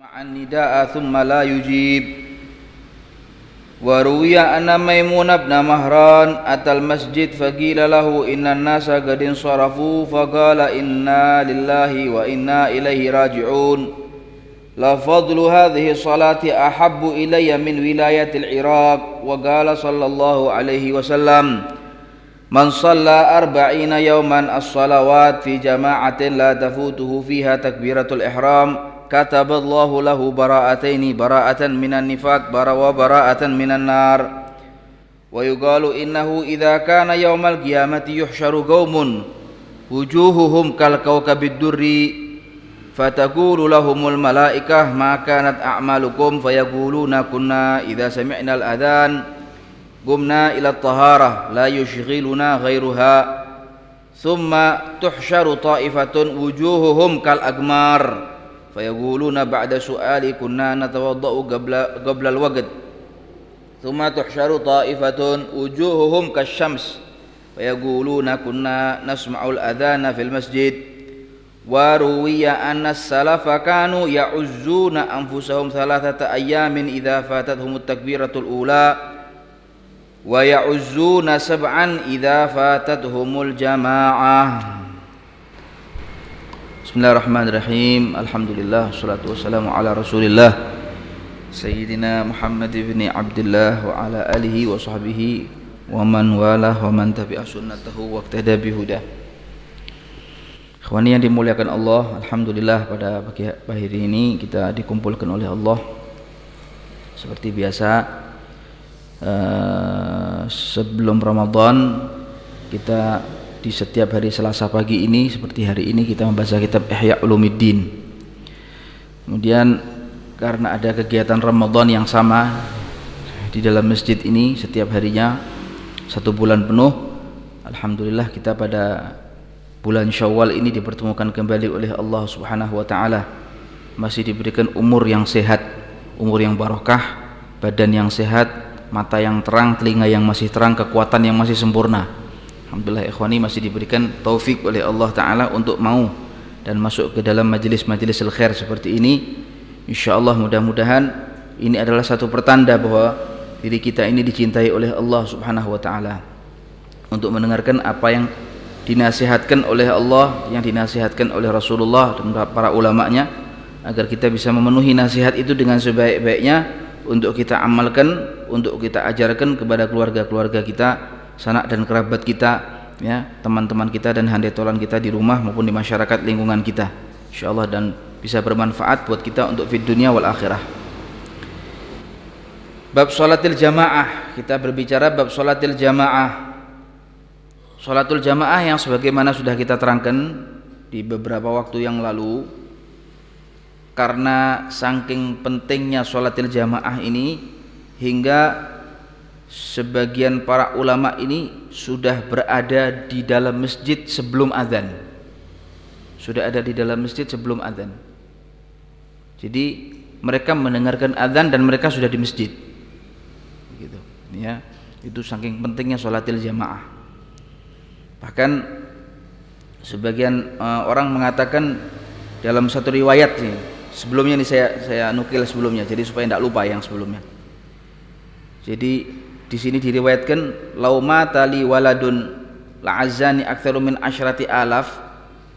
مع النداء ثم لا يجيب. وروي أن ميمون بن مهران أتى المسجد فقيل له إن الناس قد انصرفوا فقال إنا لله وإنا إليه راجعون. لفضل هذه الصلاة أحب إلي من ولاية العراق وقال صلى الله عليه وسلم من صلى أربعين يوما الصلوات في جماعة لا تفوته فيها تكبيرة الإحرام كتب الله له براءتين براءة من النفاق وبراءة من النار. ويقال إنه إذا كان يوم القيامة يحشر قوم وجوههم كالكوكب الدري فتقول لهم الملائكة ما كانت أعمالكم؟ فيقولون كنا إذا سمعنا الأذان قمنا إلى الطهارة لا يشغلنا غيرها. ثم تحشر طائفة وجوههم كالأقمار. فيقولون بعد سؤالي كنا نتوضأ قبل قبل الوقت. ثم تحشر طائفة وجوههم كالشمس. فيقولون كنا نسمع الأذان في المسجد. وروي أن السلف كانوا يعزون أنفسهم ثلاثة أيام إذا فاتتهم التكبيرة الأولى. ويعزون سبعا إذا فاتتهم الجماعة. Bismillahirrahmanirrahim. Alhamdulillah Salatu wassalamu ala rasulillah. Sayyidina Muhammad ibn Abdullah Wa ala alihi wa sahbihi Wa man walah wa man tabi'ah sunnatahu Wa qtada bihudah. Ikhwani yang dimuliakan Allah Alhamdulillah pada pagi hari ini Kita dikumpulkan oleh Allah. Seperti biasa uh, Sebelum Ramadan Kita di setiap hari Selasa pagi ini seperti hari ini kita membaca kitab Ihya Ulumuddin. Kemudian karena ada kegiatan Ramadan yang sama di dalam masjid ini setiap harinya satu bulan penuh Alhamdulillah kita pada bulan Syawal ini dipertemukan kembali oleh Allah Subhanahu wa taala masih diberikan umur yang sehat umur yang barokah badan yang sehat mata yang terang telinga yang masih terang kekuatan yang masih sempurna Alhamdulillah ikhwani masih diberikan taufik oleh Allah Ta'ala untuk mau dan masuk ke dalam majlis-majlis al-khair seperti ini. InsyaAllah mudah-mudahan ini adalah satu pertanda bahwa diri kita ini dicintai oleh Allah Subhanahu Wa Ta'ala. Untuk mendengarkan apa yang dinasihatkan oleh Allah yang dinasihatkan oleh Rasulullah dan para ulamanya agar kita bisa memenuhi nasihat itu dengan sebaik-baiknya untuk kita amalkan untuk kita ajarkan kepada keluarga-keluarga kita sanak dan kerabat kita ya teman-teman kita dan handai tolan kita di rumah maupun di masyarakat lingkungan kita. Insyaallah dan bisa bermanfaat buat kita untuk fid dunia wal akhirah. Bab salatil jamaah. Kita berbicara bab salatil jamaah. Salatul jamaah yang sebagaimana sudah kita terangkan di beberapa waktu yang lalu karena saking pentingnya salatil jamaah ini hingga sebagian para ulama ini sudah berada di dalam masjid sebelum azan. Sudah ada di dalam masjid sebelum azan. Jadi mereka mendengarkan azan dan mereka sudah di masjid. Gitu, ya. Itu saking pentingnya salatil jamaah. Bahkan sebagian uh, orang mengatakan dalam satu riwayat nih, sebelumnya nih saya saya nukil sebelumnya jadi supaya tidak lupa yang sebelumnya. Jadi di sini diriwayatkan lauma tali waladun la'azani aktsaru min asyrati alaf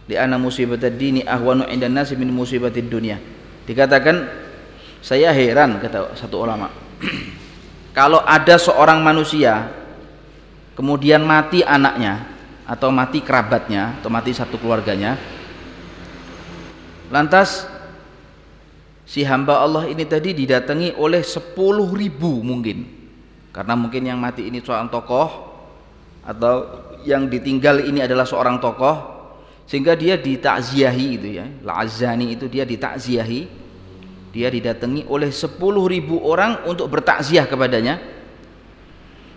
li anna musibat ad-dini ahwanu inda nasi min musibatid dunya. Dikatakan saya heran kata satu ulama. Kalau ada seorang manusia kemudian mati anaknya atau mati kerabatnya atau mati satu keluarganya lantas si hamba Allah ini tadi didatangi oleh sepuluh ribu mungkin karena mungkin yang mati ini seorang tokoh atau yang ditinggal ini adalah seorang tokoh sehingga dia ditakziahi itu ya. La'azani itu dia ditakziahi. Dia didatangi oleh 10 ribu orang untuk bertakziah kepadanya.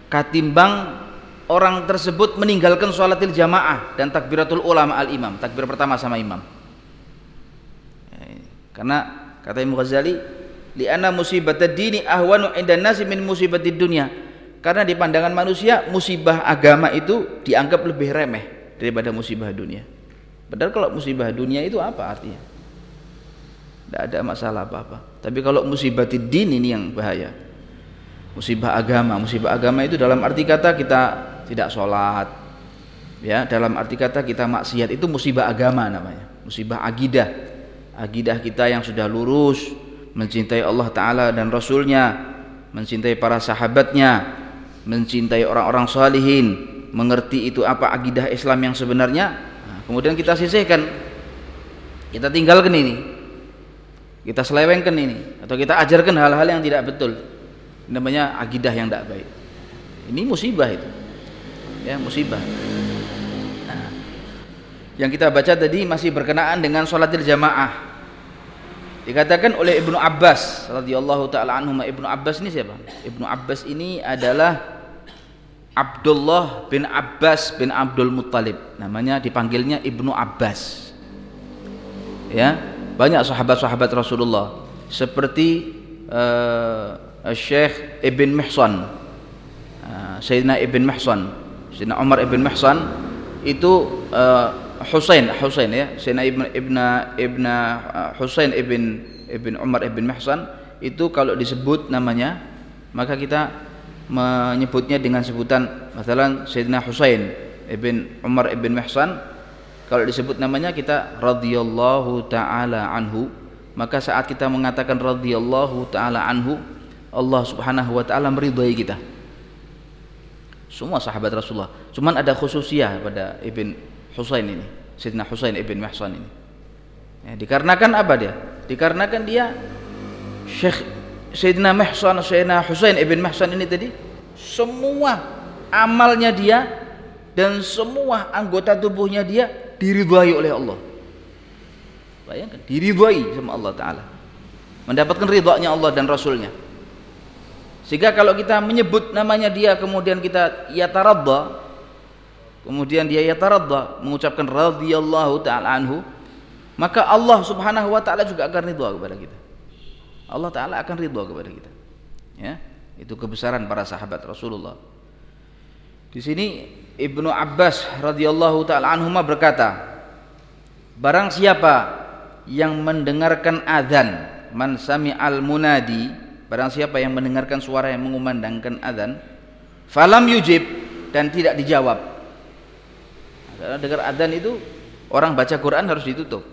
Katimbang orang tersebut meninggalkan sholatil jamaah dan takbiratul ulama al imam takbir pertama sama imam. Karena kata Imam Ghazali li'anna musibatad dini ahwanu inda nasi min musibatid dunia. Karena di pandangan manusia musibah agama itu dianggap lebih remeh daripada musibah dunia. Padahal kalau musibah dunia itu apa artinya? Tidak ada masalah apa-apa. Tapi kalau musibah din ini yang bahaya. Musibah agama, musibah agama itu dalam arti kata kita tidak sholat, ya dalam arti kata kita maksiat. Itu musibah agama namanya, musibah agidah, agidah kita yang sudah lurus, mencintai Allah Taala dan Rasulnya, mencintai para sahabatnya, mencintai orang-orang salihin, mengerti itu apa akidah Islam yang sebenarnya. Nah, kemudian kita sisihkan, kita tinggalkan ini, kita selewengkan ini, atau kita ajarkan hal-hal yang tidak betul. Namanya akidah yang tidak baik. Ini musibah itu, ya musibah. Nah, yang kita baca tadi masih berkenaan dengan sholatil jamaah Dikatakan oleh Ibnu Abbas radhiyallahu taala anhu Ibnu Abbas ini siapa? Ibnu Abbas ini adalah Abdullah bin Abbas bin Abdul Muttalib. Namanya dipanggilnya Ibnu Abbas. Ya, banyak sahabat-sahabat Rasulullah seperti uh, Syekh Ibn Mihsan. Uh, Sayyidina Ibn Mihsan, Sayyidina Umar Ibn Mihsan itu uh, Husain Husain ya. Sayyidina Ibn Ibn Ibn uh, Husain Ibn Ibn Umar Ibn Mahsan itu kalau disebut namanya maka kita menyebutnya dengan sebutan misalnya Sayyidina Husain Ibn Umar Ibn Mahsan kalau disebut namanya kita radhiyallahu taala anhu. Maka saat kita mengatakan radhiyallahu taala anhu Allah Subhanahu wa taala meridhai kita. Semua sahabat Rasulullah. Cuman ada khususiah pada Ibn Husain ini Sayyidina Husain ibn Mahsan ini. Ya, dikarenakan apa dia? Dikarenakan dia Syekh Sayyidina Mahsan Sayyidina Husain ibn Mahsan ini tadi semua amalnya dia dan semua anggota tubuhnya dia diridhai oleh Allah. Bayangkan diridhai sama Allah Ta'ala. Mendapatkan ridhonya Allah dan Rasulnya. Sehingga kalau kita menyebut namanya dia kemudian kita ya taradda kemudian dia yataradda mengucapkan radhiyallahu taala anhu. Maka Allah Subhanahu wa taala juga akan ridha kepada kita. Allah taala akan ridha kepada kita. Ya itu kebesaran para sahabat Rasulullah. Di sini Ibnu Abbas radhiyallahu taala anhu berkata barang siapa yang mendengarkan azan man al munadi barang siapa yang mendengarkan suara yang mengumandangkan azan falam yujib dan tidak dijawab karena dengar adzan itu orang baca Quran harus ditutup.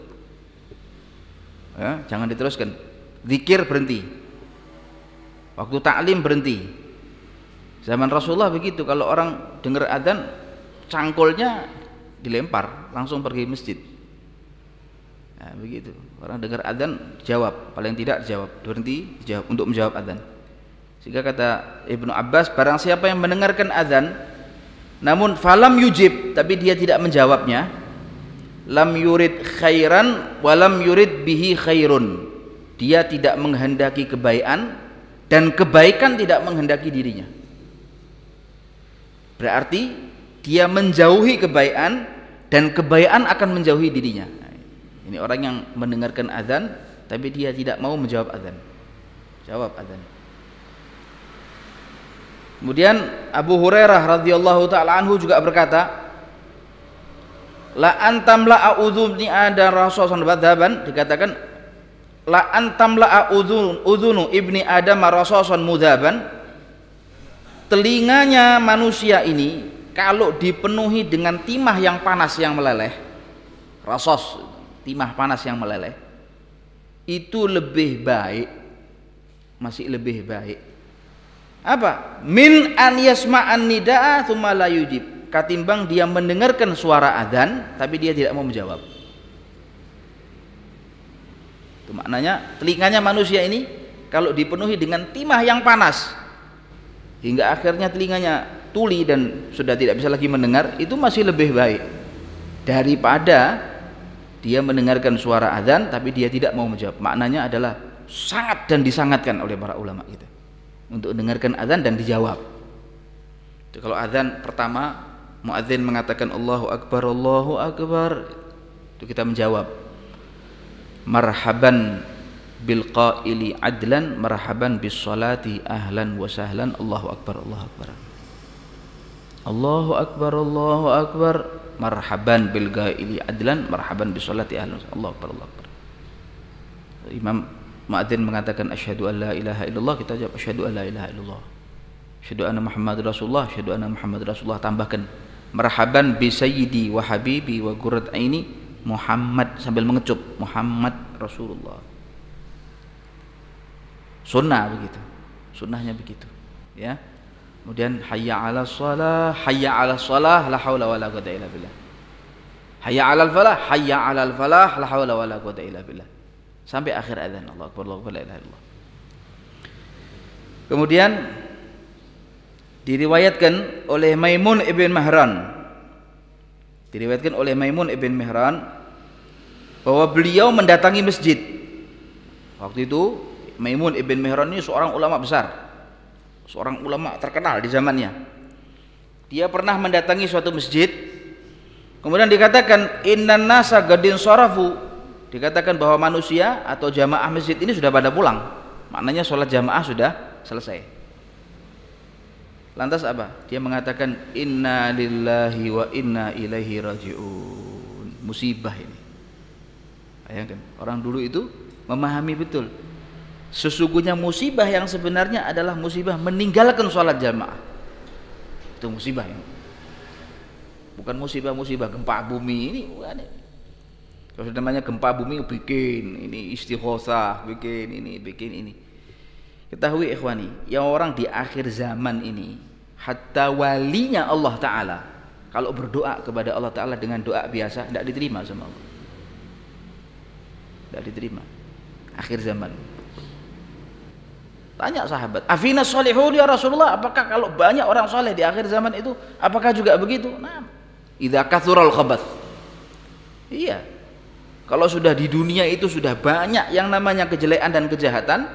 Ya, jangan diteruskan. Zikir berhenti. Waktu taklim berhenti. Zaman Rasulullah begitu kalau orang dengar adzan cangkulnya dilempar langsung pergi masjid. Ya, begitu. Orang dengar adzan jawab, paling tidak jawab, berhenti jawab untuk menjawab adzan. Sehingga kata Ibnu Abbas, barang siapa yang mendengarkan adzan namun falam yujib tapi dia tidak menjawabnya. Lam yurid khairan walam yurid bihi khairun. Dia tidak menghendaki kebaikan dan kebaikan tidak menghendaki dirinya. Berarti dia menjauhi kebaikan dan kebaikan akan menjauhi dirinya. Ini orang yang mendengarkan azan tapi dia tidak mau menjawab azan. Jawab azan Kemudian Abu Hurairah radhiyallahu taala anhu juga berkata, La antam la a'udzuni ada rasulun badhaban dikatakan la antam la a'udzun udhunu ibni adam rasulun mudhaban telinganya manusia ini kalau dipenuhi dengan timah yang panas yang meleleh rasos timah panas yang meleleh itu lebih baik masih lebih baik apa? Min an yasma'an nida'a thumma la yujib. Katimbang dia mendengarkan suara adzan tapi dia tidak mau menjawab. Itu maknanya telinganya manusia ini kalau dipenuhi dengan timah yang panas hingga akhirnya telinganya tuli dan sudah tidak bisa lagi mendengar itu masih lebih baik. Daripada dia mendengarkan suara adzan tapi dia tidak mau menjawab. Maknanya adalah sangat dan disangatkan oleh para ulama kita untuk dengarkan azan dan dijawab. Jadi kalau azan pertama muadzin mengatakan Allahu akbar Allahu akbar itu kita menjawab. Marhaban bil qaili adlan marhaban bis salati ahlan wa sahlan Allahu akbar Allahu akbar. Allahu akbar Allahu akbar marhaban bil qaili adlan marhaban bis salati ahlan Allahu akbar Allahu akbar. Imam Muadzin mengatakan asyhadu an la ilaha illallah kita jawab asyhadu an la ilaha illallah. Asyhadu anna Muhammad Rasulullah asyhadu anna Muhammad Rasulullah tambahkan marhaban bi sayyidi wa habibi wa qurrat aini Muhammad sambil mengecup Muhammad Rasulullah. Sunnah begitu sunnahnya begitu ya. Kemudian hayya ala shalah hayya ala shalah la haula wala quwata illa billah. Hayya ala falah hayya ala falah la haula wala quwata illa billah sampai akhir azan. Allah akbar Allah akbar illallah. Kemudian diriwayatkan oleh Maimun ibn Mahran. Diriwayatkan oleh Maimun ibn Mahran bahwa beliau mendatangi masjid. Waktu itu Maimun ibn Mihran ini seorang ulama besar. Seorang ulama terkenal di zamannya. Dia pernah mendatangi suatu masjid. Kemudian dikatakan innan nasa gadin sarafu dikatakan bahwa manusia atau jamaah masjid ini sudah pada pulang. Maknanya sholat jamaah sudah selesai. Lantas apa? Dia mengatakan inna lillahi wa inna ilaihi rajiun. Musibah ini. Bayangkan orang dulu itu memahami betul. Sesungguhnya musibah yang sebenarnya adalah musibah meninggalkan sholat jamaah. Itu musibah yang bukan musibah-musibah gempa bumi ini. Kalau namanya gempa bumi bikin ini istighosah, bikin ini, bikin ini. Ketahui ikhwani, yang orang di akhir zaman ini hatta walinya Allah taala kalau berdoa kepada Allah taala dengan doa biasa tidak diterima sama Allah. Tidak diterima. Akhir zaman. Tanya sahabat, "Afina solihun ya Rasulullah, apakah kalau banyak orang soleh di akhir zaman itu apakah juga begitu?" Nah, idza kathural khabath. Iya. Kalau sudah di dunia itu sudah banyak yang namanya kejelekan dan kejahatan,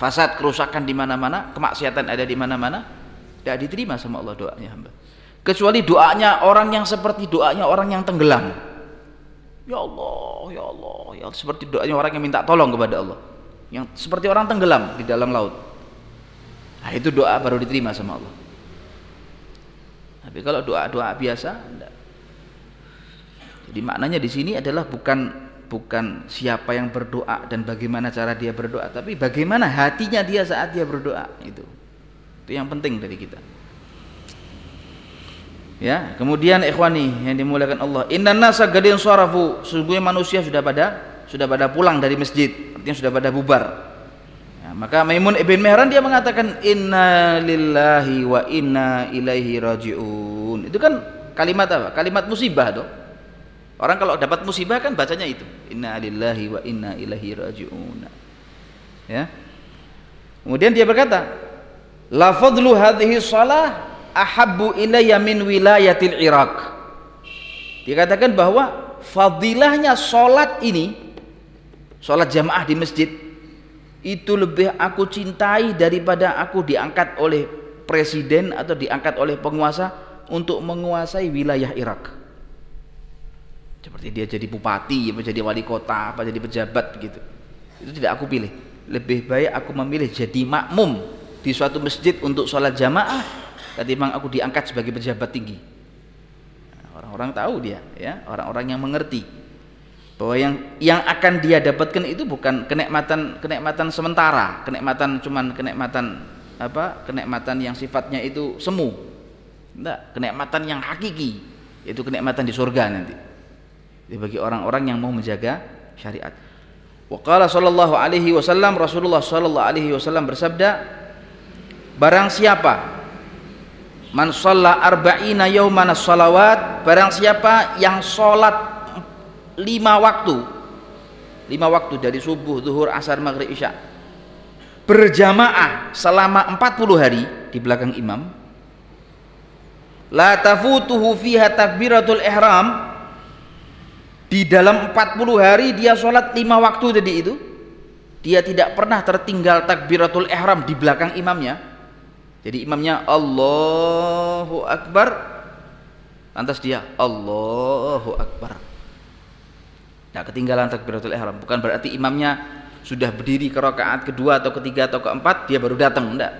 fasad, kerusakan di mana-mana, kemaksiatan ada di mana-mana, tidak diterima sama Allah doanya hamba. Kecuali doanya orang yang seperti doanya orang yang tenggelam. Ya Allah, ya Allah, ya Allah. seperti doanya orang yang minta tolong kepada Allah yang seperti orang tenggelam di dalam laut nah, itu doa baru diterima sama Allah tapi kalau doa-doa biasa enggak. jadi maknanya di sini adalah bukan bukan siapa yang berdoa dan bagaimana cara dia berdoa tapi bagaimana hatinya dia saat dia berdoa itu. Itu yang penting dari kita. Ya kemudian ikhwani yang dimuliakan Allah inna nasa gadin sarafu. Sesungguhnya manusia sudah pada sudah pada pulang dari masjid artinya sudah pada bubar. Ya, maka Maimun ibn Mihran dia mengatakan inna lillahi wa inna ilaihi rajiun. Itu kan kalimat apa? Kalimat musibah tuh orang kalau dapat musibah kan bacanya itu inna lillahi wa inna ilaihi rajiun. Ya. Kemudian dia berkata la fadlu hadhihi shalah ahabbu ilayya min wilayatil Iraq. Dikatakan bahwa fadilahnya salat ini sholat jamaah di masjid itu lebih aku cintai daripada aku diangkat oleh presiden atau diangkat oleh penguasa untuk menguasai wilayah Irak seperti dia jadi bupati apa jadi wali kota apa jadi pejabat gitu. Itu tidak aku pilih. Lebih baik aku memilih jadi makmum di suatu masjid untuk sholat jamaah ketimbang aku diangkat sebagai pejabat tinggi. Orang-orang tahu dia ya. Orang-orang yang mengerti bahwa yang yang akan dia dapatkan itu bukan kenikmatan kenikmatan sementara kenikmatan cuman kenikmatan apa kenikmatan yang sifatnya itu semu. Enggak kenikmatan yang hakiki itu kenikmatan di surga nanti Jadi bagi orang-orang yang mau menjaga syariat. Waqala sallallahu alaihi wasallam Rasulullah sallallahu alaihi wasallam bersabda barang siapa man shalla arba'ina yawman salawat barang siapa yang salat lima waktu lima waktu dari subuh, zuhur, asar, maghrib, isya berjamaah selama 40 hari di belakang imam la tafutuhu fiha takbiratul ihram di dalam 40 hari dia sholat lima waktu tadi itu dia tidak pernah tertinggal takbiratul ihram di belakang imamnya jadi imamnya Allahu Akbar lantas dia Allahu Akbar tidak ketinggalan takbiratul ihram. Bukan berarti imamnya sudah berdiri ke rakaat kedua atau ketiga atau keempat dia baru datang. Tidak.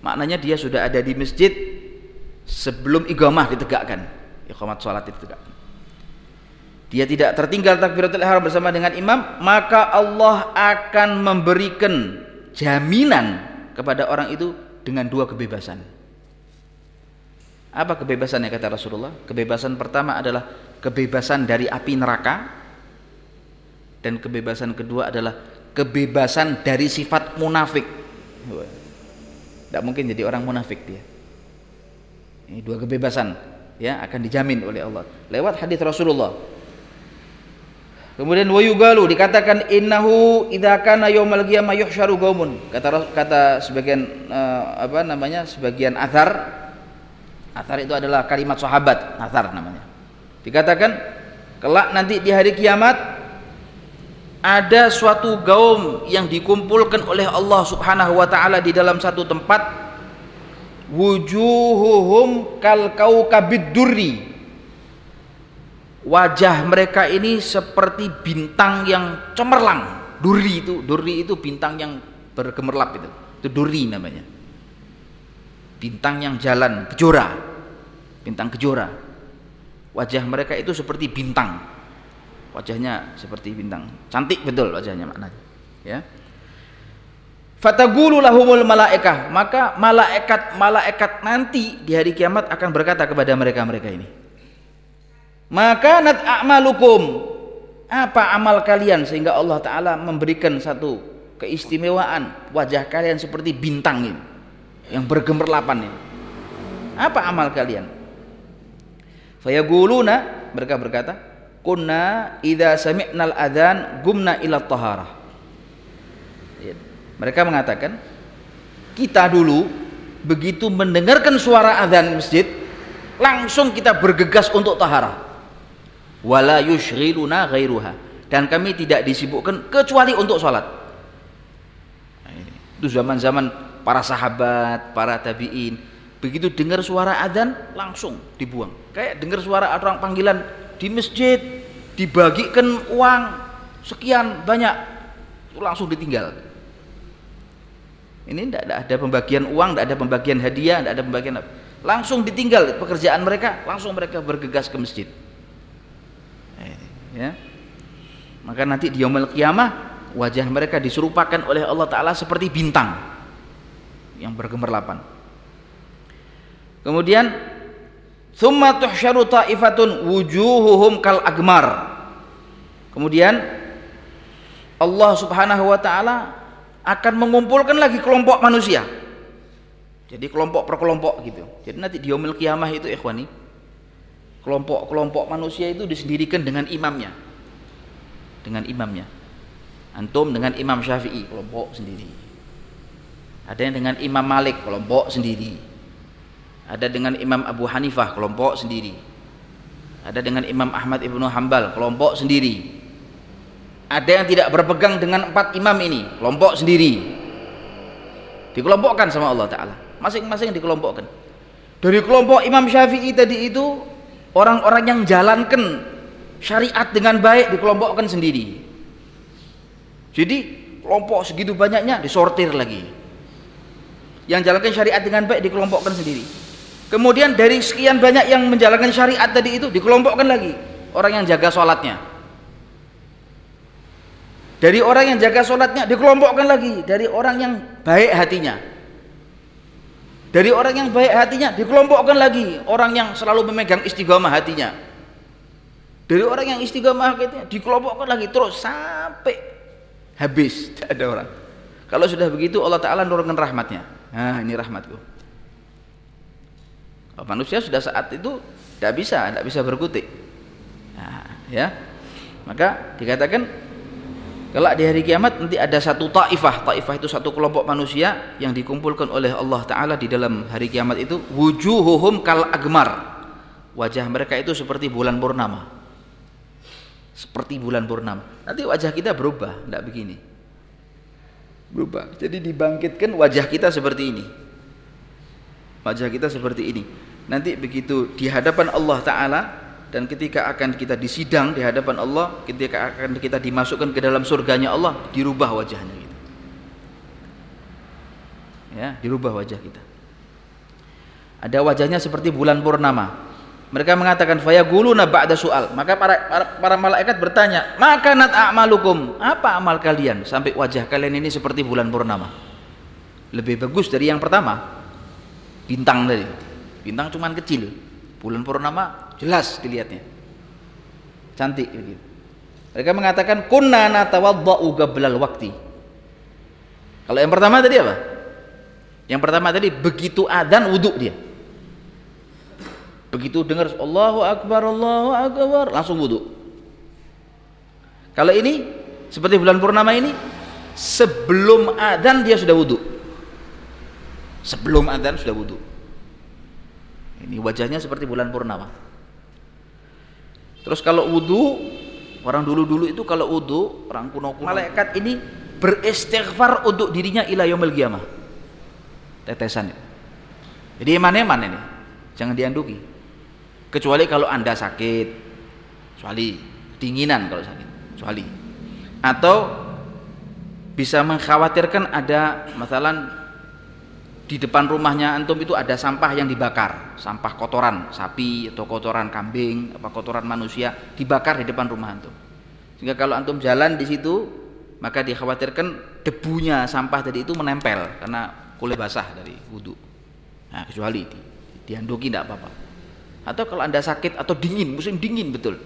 Maknanya dia sudah ada di masjid sebelum iqamah ditegakkan. Iqamat sholat ditegakkan. Dia tidak tertinggal takbiratul ihram bersama dengan imam maka Allah akan memberikan jaminan kepada orang itu dengan dua kebebasan. Apa kebebasan yang kata Rasulullah? Kebebasan pertama adalah kebebasan dari api neraka dan kebebasan kedua adalah kebebasan dari sifat munafik. Tidak mungkin jadi orang munafik dia. Ini dua kebebasan ya akan dijamin oleh Allah. Lewat hadis Rasulullah Kemudian wayugalu dikatakan innahu idza kana yaumal qiyamah yuhsyaru qaumun. Kata kata sebagian uh, apa namanya? sebagian athar. Athar itu adalah kalimat sahabat, athar namanya. Dikatakan kelak nanti di hari kiamat ada suatu gaum yang dikumpulkan oleh Allah Subhanahu wa taala di dalam satu tempat wujuhuhum kal kaukabid durri wajah mereka ini seperti bintang yang cemerlang. Duri itu duri itu bintang yang bergemerlap itu. Itu duri namanya. Bintang yang jalan kejora. Bintang kejora. Wajah mereka itu seperti bintang. Wajahnya seperti bintang. Cantik betul wajahnya maknanya ya. Fatagulu lahumul malaikah. Maka malaikat malaikat nanti di hari kiamat akan berkata kepada mereka mereka ini maka nat a'malukum. Apa amal kalian sehingga Allah taala memberikan satu keistimewaan wajah kalian seperti bintang ini yang bergemerlapan ini? Apa amal kalian? Fayaquluna mereka berkata kunna idza sami'nal adzan gumna ila taharah. Ya. mereka mengatakan kita dulu begitu mendengarkan suara adzan masjid langsung kita bergegas untuk taharah wala yushghiluna ghairuha. Dan kami tidak disibukkan kecuali untuk sholat. Nah, itu zaman-zaman para sahabat para tabiin. Begitu dengar suara adzan langsung dibuang. Kayak dengar suara orang panggilan di masjid dibagikan uang sekian banyak langsung ditinggal. Ini tidak ada pembagian uang tidak ada pembagian hadiah tidak ada pembagian langsung ditinggal pekerjaan mereka langsung mereka bergegas ke masjid ya. Maka nanti di yaumul qiyamah wajah mereka diserupakan oleh Allah taala seperti bintang yang bergemerlapan. Kemudian thumma tuhsyaru ta'ifatun wujuhuhum kal agmar. Kemudian Allah Subhanahu wa taala akan mengumpulkan lagi kelompok manusia. Jadi kelompok per kelompok gitu. Jadi nanti di yaumul qiyamah itu ikhwani kelompok-kelompok manusia itu disendirikan dengan imamnya. Dengan imamnya. Antum dengan imam syafi'i kelompok sendiri. Ada yang dengan imam malik kelompok sendiri. Ada dengan imam abu hanifah kelompok sendiri. Ada dengan imam ahmad ibnu hambal kelompok sendiri. Ada yang tidak berpegang dengan empat imam ini kelompok sendiri. Dikelompokkan sama Allah Ta'ala. Masing-masing dikelompokkan. Dari kelompok imam syafi'i tadi itu orang-orang yang jalankan syariat dengan baik dikelompokkan sendiri. Jadi kelompok segitu banyaknya disortir lagi. Yang jalankan syariat dengan baik dikelompokkan sendiri. Kemudian dari sekian banyak yang menjalankan syariat tadi itu dikelompokkan lagi. Orang yang jaga sholatnya. Dari orang yang jaga sholatnya dikelompokkan lagi. Dari orang yang baik hatinya dari orang yang baik hatinya dikelompokkan lagi orang yang selalu memegang istiqomah hatinya. Dari orang yang istiqomah hatinya dikelompokkan lagi terus sampai habis tidak ada orang. Kalau sudah begitu Allah Taala nurunkan rahmatnya. Nah ini rahmatku. Kalau manusia sudah saat itu tidak bisa, tidak bisa berkutik. Nah, ya, maka dikatakan Kelak di hari kiamat nanti ada satu taifah. Taifah itu satu kelompok manusia yang dikumpulkan oleh Allah Ta'ala di dalam hari kiamat itu. Wujuhuhum kal agmar. Wajah mereka itu seperti bulan purnama. Seperti bulan purnama. Nanti wajah kita berubah. Tidak begini. Berubah. Jadi dibangkitkan wajah kita seperti ini. Wajah kita seperti ini. Nanti begitu di hadapan Allah Ta'ala dan ketika akan kita disidang di hadapan Allah ketika akan kita dimasukkan ke dalam surganya Allah dirubah wajahnya gitu. ya dirubah wajah kita. Ada wajahnya seperti bulan purnama. Mereka mengatakan fayaquluna ba'da soal maka para, para, para malaikat bertanya maka nat a'malukum? Apa amal kalian? Sampai wajah kalian ini seperti bulan purnama. Lebih bagus dari yang pertama. Bintang tadi. Bintang cuman kecil. Bulan purnama jelas dilihatnya cantik begitu mereka mengatakan kunna natawaddau gablal waktu kalau yang pertama tadi apa yang pertama tadi begitu adzan wudhu dia Begitu dengar Allahu Akbar, Allahu Akbar, langsung wudhu. Kalau ini seperti bulan purnama ini, sebelum adzan dia sudah wudhu. Sebelum adzan sudah wudhu. Ini wajahnya seperti bulan purnama. Terus kalau wudhu, orang dulu-dulu itu kalau wudhu, orang kuno-kuno, malaikat ini beristighfar untuk dirinya ila yaumil qiyamah. Tetesan. Jadi eman-eman ini. Jangan dianduki kecuali kalau anda sakit kecuali dinginan kalau sakit kecuali atau bisa mengkhawatirkan ada masalah di depan rumahnya antum itu ada sampah yang dibakar. Sampah kotoran sapi atau kotoran kambing apa kotoran manusia dibakar di depan rumah antum. Sehingga kalau antum jalan di situ maka dikhawatirkan debunya sampah tadi itu menempel karena kulit basah dari wudhu. Nah kecuali di, dianduki tidak apa-apa. Atau kalau anda sakit atau dingin musim dingin betul.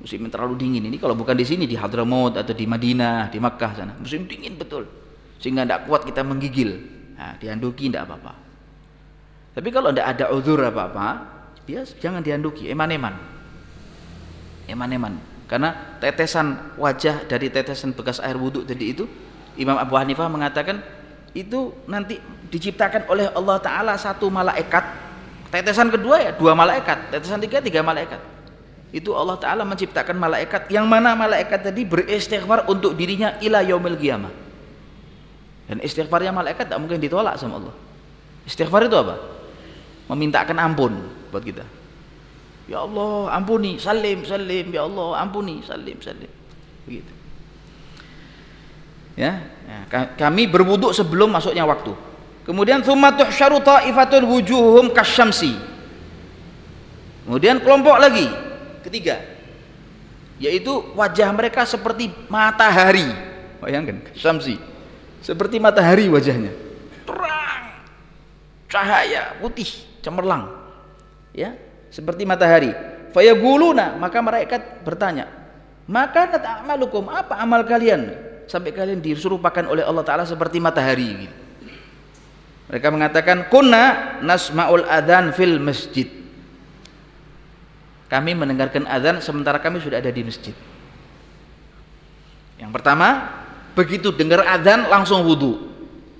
Musim terlalu dingin ini kalau bukan di sini di Hadramaut atau di Madinah di Makkah sana musim dingin betul. Sehingga tidak kuat kita menggigil nah, dianduki tidak apa-apa. Tapi kalau tidak ada uzur apa-apa bias jangan dianduki eman-eman. Eman-eman. Karena tetesan wajah dari tetesan bekas air wudhu tadi itu Imam Abu Hanifah mengatakan itu nanti diciptakan oleh Allah Ta'ala satu malaikat. Tetesan kedua ya dua malaikat, tetesan tiga tiga malaikat. Itu Allah Taala menciptakan malaikat. Yang mana malaikat tadi beristighfar untuk dirinya ila yaumil qiyamah. Dan istighfarnya malaikat tak mungkin ditolak sama Allah. Istighfar itu apa? Memintakan ampun buat kita. Ya Allah, ampuni, salim, salim, ya Allah, ampuni, salim, salim. Begitu. Ya, ya kami berwuduk sebelum masuknya waktu. Kemudian thumma tuhsyaru ta'ifatun wujuhum kasyamsi. Kemudian kelompok lagi ketiga yaitu wajah mereka seperti matahari. Bayangkan, syamsi. Seperti matahari wajahnya. Terang. Cahaya putih, cemerlang. Ya, seperti matahari. Fayaguluna, maka mereka bertanya, "Maka ta'malukum? Apa amal kalian?" Sampai kalian disuruhkan oleh Allah taala seperti matahari gitu. Mereka mengatakan kunna nasma'ul adzan fil masjid. Kami mendengarkan adzan sementara kami sudah ada di masjid. Yang pertama, begitu dengar adzan langsung wudu.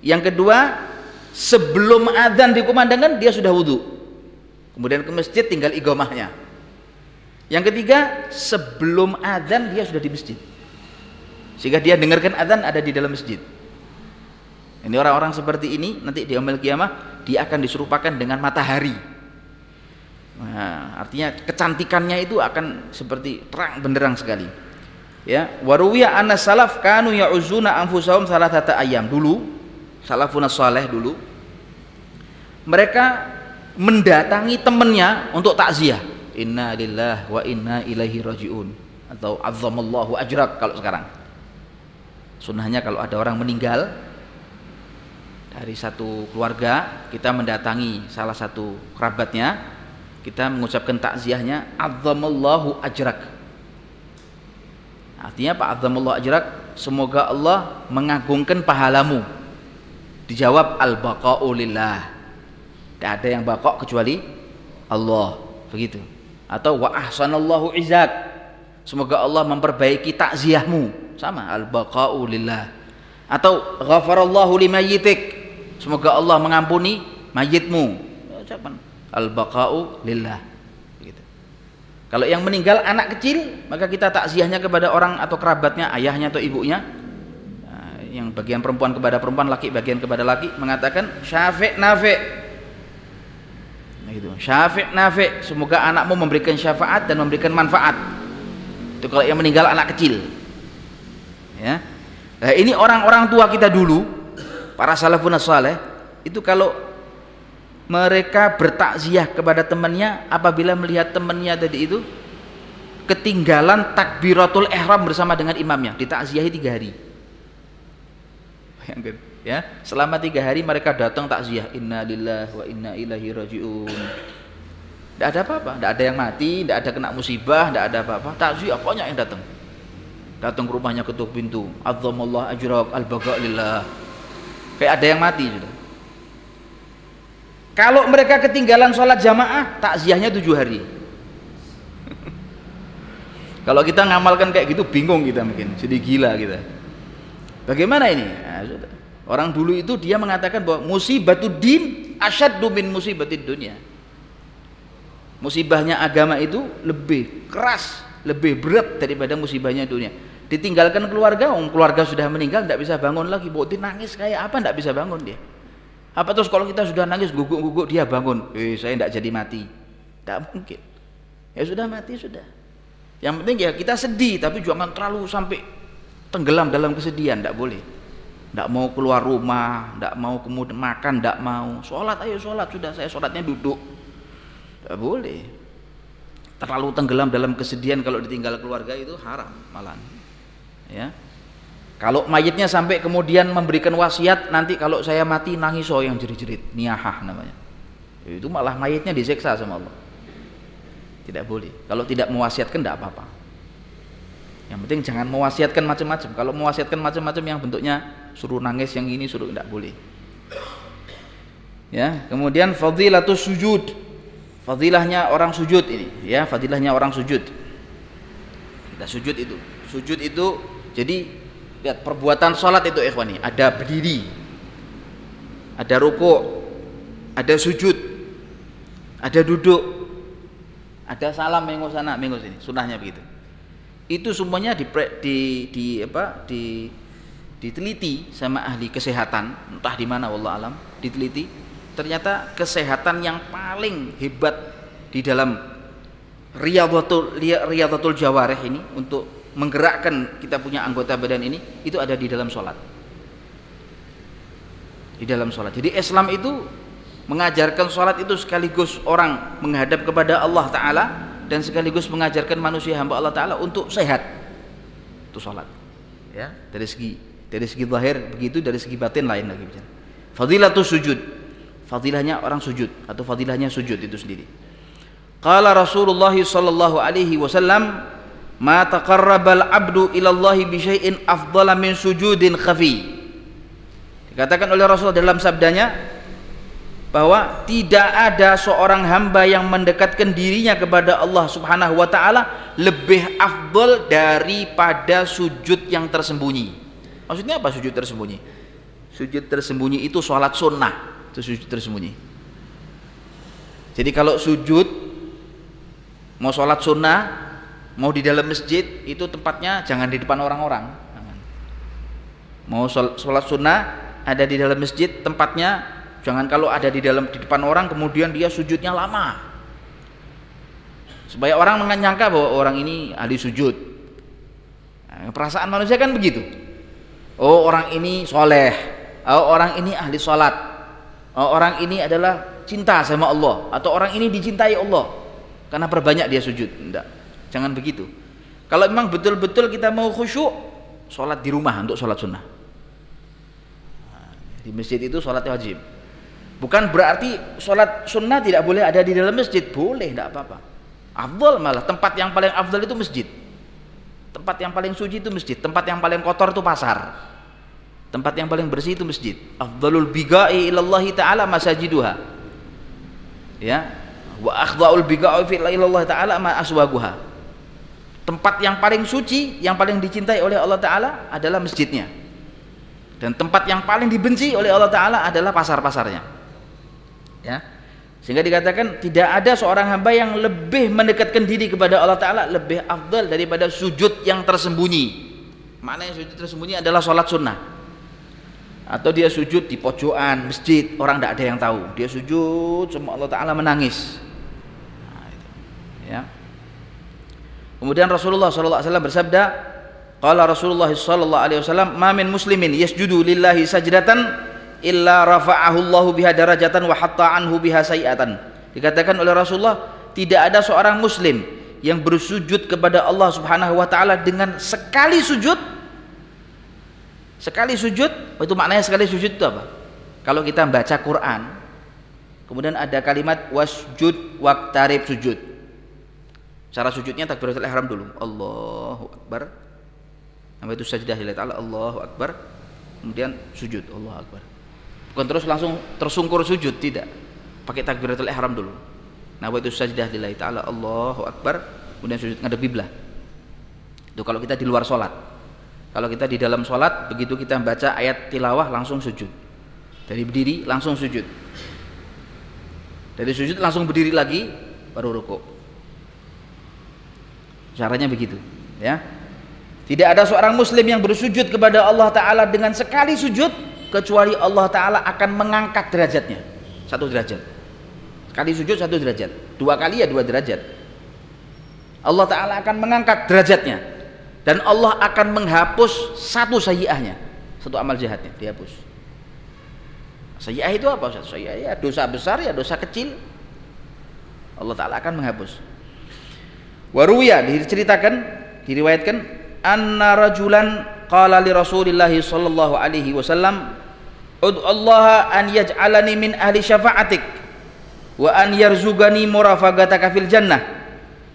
Yang kedua, sebelum adzan dikumandangkan dia sudah wudu. Kemudian ke masjid tinggal igomahnya. Yang ketiga, sebelum adzan dia sudah di masjid. Sehingga dia dengarkan adzan ada di dalam masjid. Ini orang-orang seperti ini nanti di amal kiamah dia akan diserupakan dengan matahari. Nah, artinya kecantikannya itu akan seperti terang benderang sekali. Ya, waruwiya anna salaf kanu ya'uzuna anfusahum tata ayam dulu, salafun saleh dulu. Mereka mendatangi temannya untuk takziah. Inna lillah wa inna ilaihi rajiun atau azzamallahu ajrak kalau sekarang. Sunnahnya kalau ada orang meninggal dari satu keluarga kita mendatangi salah satu kerabatnya kita mengucapkan takziahnya azzamallahu ajrak artinya Pak azzamallahu ajrak semoga Allah mengagungkan pahalamu. Dijawab al baqa'u lillah. Tidak ada yang bakok kecuali Allah. Begitu. Atau wa ahsanallahu izak semoga Allah memperbaiki takziahmu. Sama al baqa'u lillah. Atau ghafarallahu limayyitik. Semoga Allah mengampuni mayitmu. Ucapan al-baqa'u lillah. Kalau yang meninggal anak kecil, maka kita takziahnya kepada orang atau kerabatnya, ayahnya atau ibunya. Nah, yang bagian perempuan kepada perempuan, laki bagian kepada laki mengatakan syafi' nafi'. Nah, gitu. Syafi' nafi', semoga anakmu memberikan syafaat dan memberikan manfaat. Itu kalau yang meninggal anak kecil. Ya. Nah, ini orang-orang tua kita dulu para salafun saleh itu kalau mereka bertakziah kepada temannya apabila melihat temannya tadi itu ketinggalan takbiratul ihram bersama dengan imamnya. Ditakziahi tiga hari. Bayangkan ya. Selama tiga hari mereka datang takziah. Inna lillah wa inna ilaihi rajiun. Tidak ada apa-apa. Tidak ada yang mati tidak ada kena musibah tidak ada apa-apa. Takziah banyak yang datang. Datang ke rumahnya ketuk pintu. Azzamallah ajrak al lillah. Kayak ada yang mati sudah kalau mereka ketinggalan sholat jamaah takziahnya tujuh hari kalau kita ngamalkan kayak gitu bingung kita mungkin jadi gila kita bagaimana ini nah, Orang dulu itu dia mengatakan bahwa din asyaddu min musibatid dunia. Musibahnya agama itu lebih keras, lebih berat daripada musibahnya dunia. Ditinggalkan keluarga, om keluarga sudah meninggal, tidak bisa bangun lagi. Bukti nangis kayak apa, tidak bisa bangun dia. Apa terus kalau kita sudah nangis guguk-guguk dia bangun, eh saya tidak jadi mati. Tidak mungkin. Ya sudah mati sudah. Yang penting ya kita sedih, tapi jangan terlalu sampai tenggelam dalam kesedihan, tidak boleh tidak mau keluar rumah, tidak mau kemudian makan, tidak mau sholat, ayo sholat sudah saya sholatnya duduk, tidak boleh. Terlalu tenggelam dalam kesedihan kalau ditinggal keluarga itu haram malah. Ya, kalau mayitnya sampai kemudian memberikan wasiat nanti kalau saya mati nangis oh yang jerit-jerit niyahah namanya. Itu malah mayitnya diseksa sama Allah. Tidak boleh. Kalau tidak mewasiatkan tidak apa-apa. Yang penting jangan mewasiatkan macam-macam. Kalau mewasiatkan macam-macam yang bentuknya suruh nangis yang ini suruh tidak boleh ya kemudian fadilatus sujud fadilahnya orang sujud ini ya fadilahnya orang sujud kita sujud itu sujud itu jadi lihat perbuatan sholat itu ikhwani ada berdiri ada ruku ada sujud ada duduk ada salam minggu sana minggu sini sunahnya begitu. Itu semuanya di, di, di apa di diteliti sama ahli kesehatan entah di mana wallah alam diteliti. Ternyata kesehatan yang paling hebat di dalam riyadhatul riyadhatul jawarih ini untuk menggerakkan kita punya anggota badan ini itu ada di dalam sholat di dalam sholat jadi Islam itu mengajarkan sholat itu sekaligus orang menghadap kepada Allah Ta'ala dan sekaligus mengajarkan manusia hamba Allah Ta'ala untuk sehat itu sholat ya dari segi dari segi zahir begitu, dari segi batin lain lagi. Fadilatus sujud. Fadilahnya orang sujud atau fadilahnya sujud itu sendiri. Qala Rasulullah sallallahu alaihi wasallam, "Ma taqarrabal abdu ila Allah bi syai'in afdala min sujudin khafi." Dikatakan oleh Rasul dalam sabdanya bahwa tidak ada seorang hamba yang mendekatkan dirinya kepada Allah Subhanahu wa taala lebih afdal daripada sujud yang tersembunyi. Maksudnya apa sujud tersembunyi? Sujud tersembunyi itu sholat sunnah, itu sujud tersembunyi. Jadi kalau sujud mau sholat sunnah, mau di dalam masjid itu tempatnya jangan di depan orang-orang. Mau sholat sunnah ada di dalam masjid tempatnya jangan kalau ada di dalam di depan orang kemudian dia sujudnya lama. Supaya orang menyangka bahwa orang ini ahli sujud. Nah, perasaan manusia kan begitu. Oh orang ini soleh. Oh orang ini ahli sholat. Oh orang ini adalah cinta sama Allah. Atau orang ini dicintai Allah. Karena perbanyak dia sujud. Enggak jangan begitu kalau memang betul-betul kita mau khusyuk sholat di rumah untuk sholat sunnah di masjid itu sholat wajib bukan berarti sholat sunnah tidak boleh ada di dalam masjid boleh tidak apa-apa afdal malah tempat yang paling afdal itu masjid Tempat yang paling suci itu masjid, tempat yang paling kotor itu pasar. Tempat yang paling bersih itu masjid. Afdalul biga'i ilallahi ta'ala masajiduha. Ya. Wa akhda'ul biga'i ilallah ta'ala ma aswaguha. Tempat yang paling suci, yang paling dicintai oleh Allah Ta'ala adalah masjidnya. Dan tempat yang paling dibenci oleh Allah Ta'ala adalah pasar-pasarnya. Ya. Sehingga dikatakan tidak ada seorang hamba yang lebih mendekatkan diri kepada Allah Ta'ala lebih afdal daripada sujud yang tersembunyi. Mana yang sujud tersembunyi adalah sholat sunnah. Atau dia sujud di pojokan masjid, orang tidak ada yang tahu. Dia sujud, semua Allah Ta'ala menangis. Nah, itu. Ya. Kemudian Rasulullah SAW bersabda, Qala Rasulullah SAW, "Ma min muslimin yasjudu lillahi sajdatan illa rafa'ahu Allahu biha darajatan wa hatta anhu biha sayi'atan. Dikatakan oleh Rasulullah, tidak ada seorang muslim yang bersujud kepada Allah Subhanahu wa taala dengan sekali sujud. Sekali sujud itu maknanya sekali sujud itu apa? Kalau kita baca Quran kemudian ada kalimat wasjud waktarib sujud cara sujudnya takbiratul ihram dulu. Allahu akbar. Sampai itu sajdah lillahi taala Allahu akbar. Kemudian sujud Allahu akbar. Bukan terus langsung tersungkur sujud tidak. Pakai takbiratul ihram dulu. Nah itu sajdah lillahi taala Allahu akbar. Kemudian sujud ngadep kiblat itu kalau kita di luar sholat. Kalau kita di dalam sholat begitu kita baca ayat tilawah langsung sujud. Dari berdiri langsung sujud. Dari sujud langsung berdiri lagi baru rukuk caranya begitu ya. Tidak ada seorang muslim yang bersujud kepada Allah Ta'ala dengan sekali sujud kecuali Allah Ta'ala akan mengangkat derajatnya. Satu derajat. Sekali sujud satu derajat. Dua kali ya dua derajat. Allah Ta'ala akan mengangkat derajatnya. Dan Allah akan menghapus satu sayiahnya. Satu amal jahatnya dihapus. Sayiah itu apa Ustaz? ya dosa besar ya dosa kecil. Allah Ta'ala akan menghapus waruya diceritakan diriwayatkan anna rajulan qala li Rasulillah sallallahu alaihi wasallam ud'u Allah an yaj'alani min ahli syafa'atik wa an yarzugani murafagataka fil jannah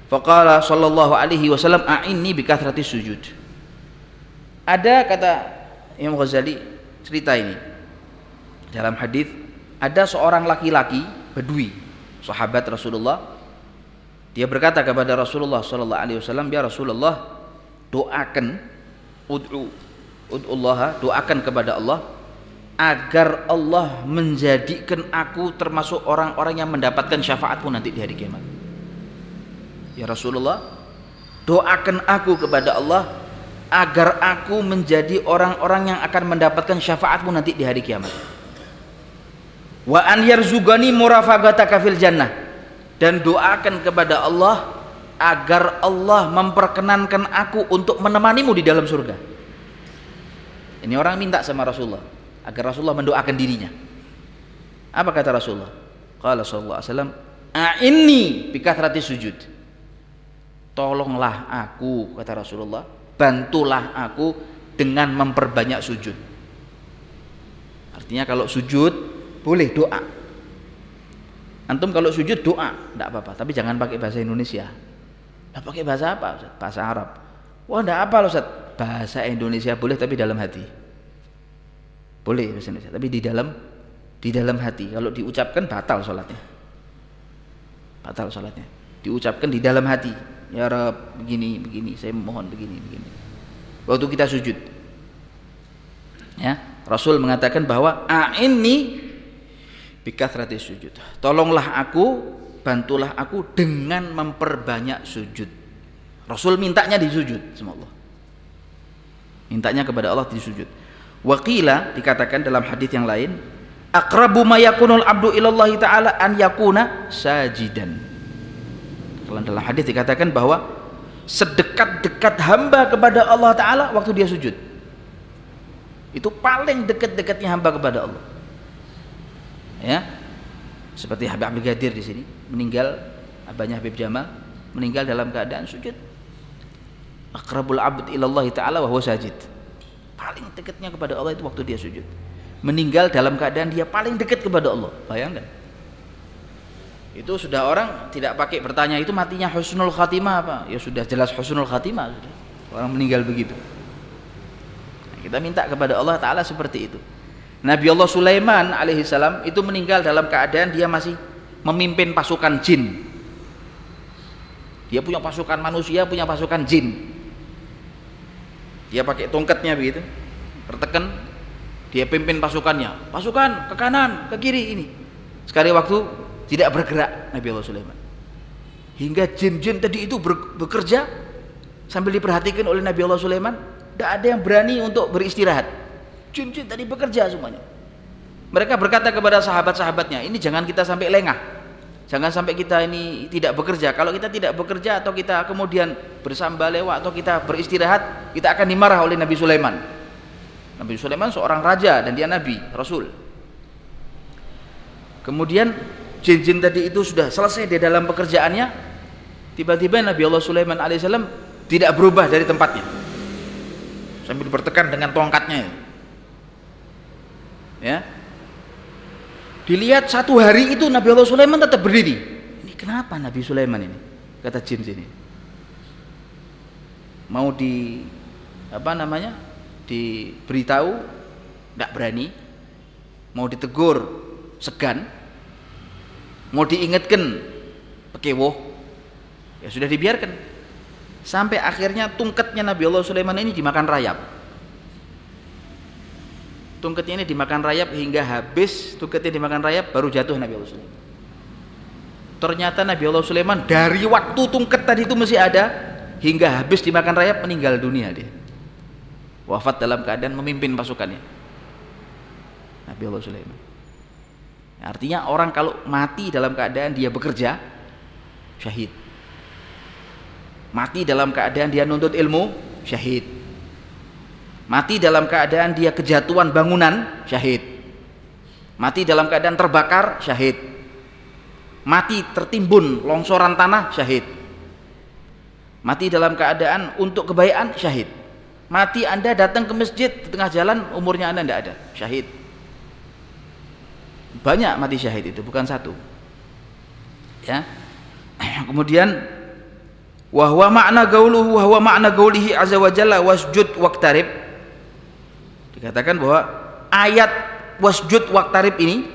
faqala sallallahu alaihi wasallam a'inni bi kathrati sujud ada kata Imam Ghazali cerita ini. Dalam hadis ada seorang laki-laki bedui sahabat Rasulullah dia berkata kepada Rasulullah sallallahu alaihi wasallam ya Rasulullah doakan ud'u ud'ullaha doakan kepada Allah agar Allah menjadikan aku termasuk orang-orang yang mendapatkan syafaatmu nanti di hari kiamat. Ya Rasulullah doakan aku kepada Allah agar aku menjadi orang-orang yang akan mendapatkan syafaatmu nanti di hari kiamat. Wa an yarzugani murafagataka fil jannah dan doakan kepada Allah agar Allah memperkenankan aku untuk menemanimu di dalam surga. Ini orang minta sama Rasulullah agar Rasulullah mendoakan dirinya. Apa kata Rasulullah? Qala sallallahu alaihi wasallam, "A'inni bi kathrati sujud." Tolonglah aku kata Rasulullah, bantulah aku dengan memperbanyak sujud. Artinya kalau sujud boleh doa. Antum kalau sujud doa, tidak apa-apa, tapi jangan pakai bahasa Indonesia. Nah, pakai bahasa apa? Ustaz? Bahasa Arab. Wah, enggak apa loh. Bahasa Indonesia boleh tapi dalam hati. Boleh bahasa Indonesia, tapi di dalam di dalam hati. Kalau diucapkan batal sholatnya. Batal sholatnya. Diucapkan di dalam hati. Ya Rab, begini, begini, saya mohon begini, begini. Waktu kita sujud. Ya, Rasul mengatakan bahwa ini bikathrati sujud. Tolonglah aku bantulah aku dengan memperbanyak sujud. Rasul mintanya disujud sama Allah. Mintanya kepada Allah disujud. Wakila dikatakan dalam hadis yang lain akrabu ma yakunul abdu ilallahi ta'ala an yakuna sajidan. Kalau dalam hadis dikatakan bahwa sedekat-dekat hamba kepada Allah Ta'ala waktu dia sujud. Itu paling dekat-dekatnya hamba kepada Allah ya. Seperti Habib Abdul Ghadir di sini meninggal abahnya Habib Jamal meninggal dalam keadaan sujud. Akrabul abd ilallah ta'ala wa sajid. Paling dekatnya kepada Allah itu waktu dia sujud. Meninggal dalam keadaan dia paling dekat kepada Allah. Bayangkan itu sudah orang tidak pakai bertanya itu matinya husnul khatimah apa? Ya sudah jelas husnul khatimah sudah. orang meninggal begitu. Nah, kita minta kepada Allah Ta'ala seperti itu Nabi Allah Sulaiman alaihissalam itu meninggal dalam keadaan dia masih memimpin pasukan jin. Dia punya pasukan manusia punya pasukan jin. Dia pakai tongkatnya begitu tertekan dia pimpin pasukannya. Pasukan ke kanan ke kiri ini. Sekali waktu tidak bergerak Nabi Allah Sulaiman. Hingga jin-jin tadi itu bekerja sambil diperhatikan oleh Nabi Allah Sulaiman tidak ada yang berani untuk beristirahat jin-jin tadi bekerja semuanya mereka berkata kepada sahabat-sahabatnya, ini jangan kita sampai lengah. Jangan sampai kita ini tidak bekerja. Kalau kita tidak bekerja atau kita kemudian bersambal lewat atau kita beristirahat, kita akan dimarah oleh Nabi Sulaiman. Nabi Sulaiman seorang raja dan dia nabi, rasul. kemudian jin-jin tadi itu sudah selesai di dalam pekerjaannya tiba-tiba Nabi Allah Sulaiman alaihissalam tidak berubah dari tempatnya sambil bertekan dengan tongkatnya ya. Dilihat satu hari itu Nabi Allah Sulaiman tetap berdiri. Ini kenapa Nabi Sulaiman ini? Kata jin sini. Mau di apa namanya? Diberitahu tidak berani. Mau ditegur segan. Mau diingatkan pekewoh ya sudah dibiarkan. Sampai akhirnya tungketnya Nabi Allah Sulaiman ini dimakan rayap tungketnya ini dimakan rayap hingga habis tungketnya dimakan rayap baru jatuh Nabi Allah Sulaiman. Ternyata Nabi Allah Sulaiman dari waktu tungket tadi itu masih ada hingga habis dimakan rayap meninggal dunia dia. Wafat dalam keadaan memimpin pasukannya. Nabi Allah Sulaiman. Artinya orang kalau mati dalam keadaan dia bekerja syahid. Mati dalam keadaan dia nuntut ilmu syahid mati dalam keadaan dia kejatuhan bangunan syahid. Mati dalam keadaan terbakar syahid. Mati tertimbun longsoran tanah syahid. Mati dalam keadaan untuk kebaikan syahid. Mati anda datang ke masjid di tengah jalan umurnya anda tidak ada syahid. Banyak mati syahid itu bukan satu. Ya. Kemudian wahwa makna gauluhu wahwa makna gaulihi azza wa jalla wasjud waqtarib dikatakan bahwa ayat wasjud waqtarib ini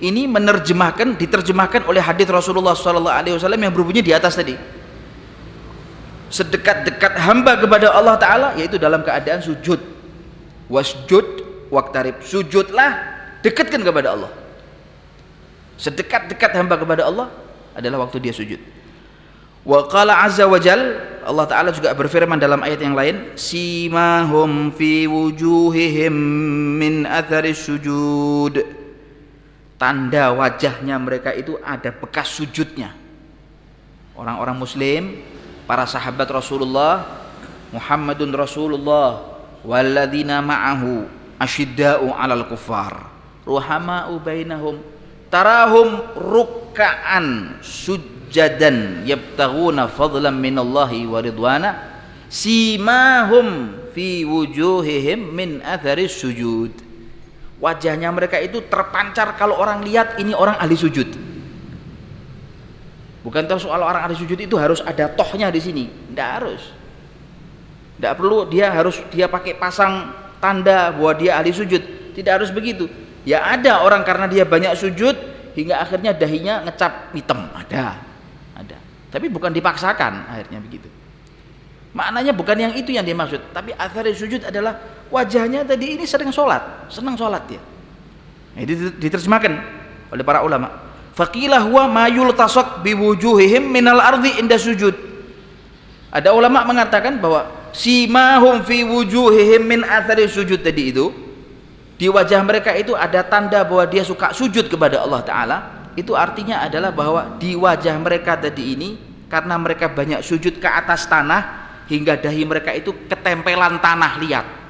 ini menerjemahkan diterjemahkan oleh hadis Rasulullah wasallam yang berbunyi di atas tadi. Sedekat-dekat hamba kepada Allah taala yaitu dalam keadaan sujud. Wasjud waktarib. Sujudlah dekatkan kepada Allah. Sedekat-dekat hamba kepada Allah adalah waktu dia sujud. Wa qala azza wa jal Allah taala juga berfirman dalam ayat yang lain simahum fi wujuhihim min athari sujud. Tanda wajahnya mereka itu ada bekas sujudnya. Orang-orang muslim para sahabat Rasulullah Muhammadun Rasulullah walladzina ma'ahu asyidda'u 'alal kuffar ruhama'u bainahum tarahum ruk'an sujjadan yabtaghuna fadlan minallahi wa ridwana simahum fi wujuhihim min athari sujud. Wajahnya mereka itu terpancar kalau orang lihat ini orang ahli sujud. Bukan tahu soal orang ahli sujud itu harus ada tohnya di sini. Tidak harus. Tidak perlu dia harus dia pakai pasang tanda bahwa dia ahli sujud. Tidak harus begitu. Ya ada orang karena dia banyak sujud hingga akhirnya dahinya ngecap hitam. Ada tapi bukan dipaksakan akhirnya begitu. Maknanya bukan yang itu yang dimaksud tapi akhirnya sujud adalah wajahnya tadi ini sering sholat senang sholat dia. Ini diterjemahkan oleh para ulama. Faqilah huwa mayul tasok biwujuhihim minal ardi inda sujud. Ada ulama mengatakan bahwa simahum fi wujuhihim min athari sujud tadi itu di wajah mereka itu ada tanda bahwa dia suka sujud kepada Allah Ta'ala itu artinya adalah bahwa di wajah mereka tadi ini karena mereka banyak sujud ke atas tanah hingga dahi mereka itu ketempelan tanah liat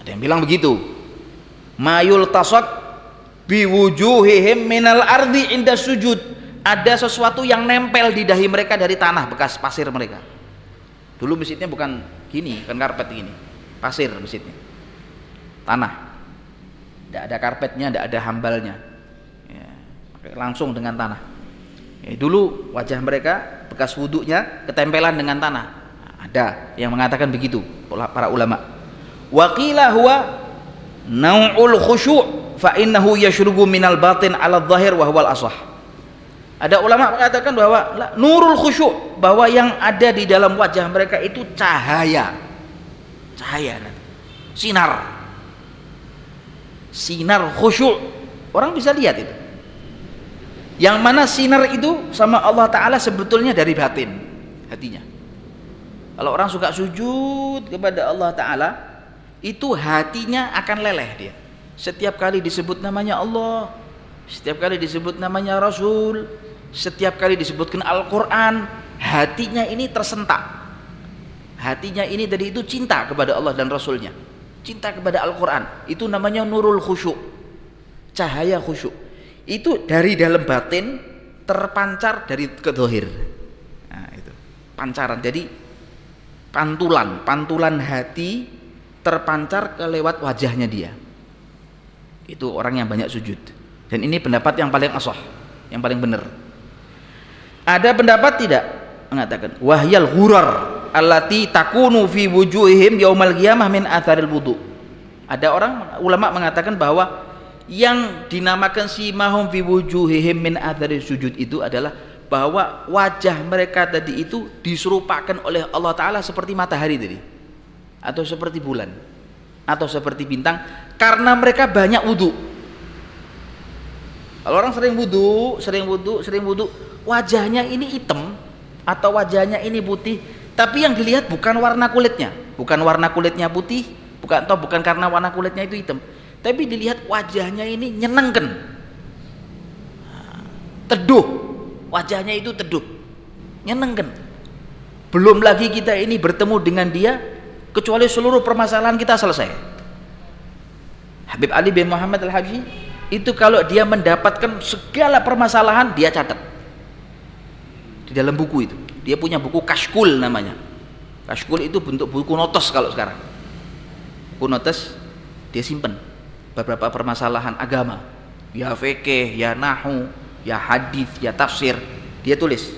ada yang bilang begitu. Mayul tasak biwujuhihim minal ardi inda sujud. Ada sesuatu yang nempel di dahi mereka dari tanah bekas pasir mereka. Dulu masjidnya bukan gini, bukan karpet gini. Pasir masjidnya. Tanah. Tidak ada karpetnya, tidak ada hambalnya. Langsung dengan tanah. Ya, dulu wajah mereka bekas wuduknya ketempelan dengan tanah. Ada yang mengatakan begitu para ulama Waqila huwa nau'ul khusyu' fa innahu yashrubu minal batin 'ala dhahir wa huwal. Ada ulama mengatakan bahwa nurul khusyu' bahwa yang ada di dalam wajah mereka itu cahaya. Cahaya sinar. Sinar khusyuk. Orang bisa lihat itu. Yang mana sinar itu sama Allah taala sebetulnya dari batin hatinya. Kalau orang suka sujud kepada Allah taala, itu hatinya akan leleh dia. Setiap kali disebut namanya Allah setiap kali disebut namanya Rasul setiap kali disebutkan Al-Quran hatinya ini tersentak. Hatinya ini dari itu cinta kepada Allah dan Rasulnya. Cinta kepada Al-Quran. Itu namanya nurul khusyuk. Cahaya khusyuk itu dari dalam batin terpancar dari kedohir nah itu. Pancaran. Jadi pantulan. Pantulan hati terpancar ke lewat wajahnya dia. Itu orang yang banyak sujud. Dan ini pendapat yang paling asah yang paling benar. Ada pendapat tidak? Mengatakan wahyal ghurar allati takunu fi wujuhihim yaumal qiyamah min atharil wudu. Ada orang ulama mengatakan bahwa yang dinamakan si mahum fi wujuhihim min athari sujud itu adalah bahwa wajah mereka tadi itu diserupakan oleh Allah Ta'ala seperti matahari tadi. Atau seperti bulan. Atau seperti bintang. Karena mereka banyak wudhu kalau orang sering wudhu sering wudhu sering wudhu wajahnya ini hitam atau wajahnya ini putih. Tapi yang dilihat bukan warna kulitnya. Bukan warna kulitnya putih bukan atau bukan karena warna kulitnya itu hitam tapi dilihat wajahnya ini nyenengkan. Teduh. Wajahnya itu teduh. Nyenengkan. Belum lagi kita ini bertemu dengan dia kecuali seluruh permasalahan kita selesai. Habib Ali bin Muhammad Al-Habsyi itu kalau dia mendapatkan segala permasalahan dia catat. Di dalam buku itu. Dia punya buku kashkul namanya. Kashkul itu bentuk buku notes kalau sekarang. Buku notes dia simpen beberapa permasalahan agama. Ya fikih ya nahu ya hadis ya tafsir. Dia tulis.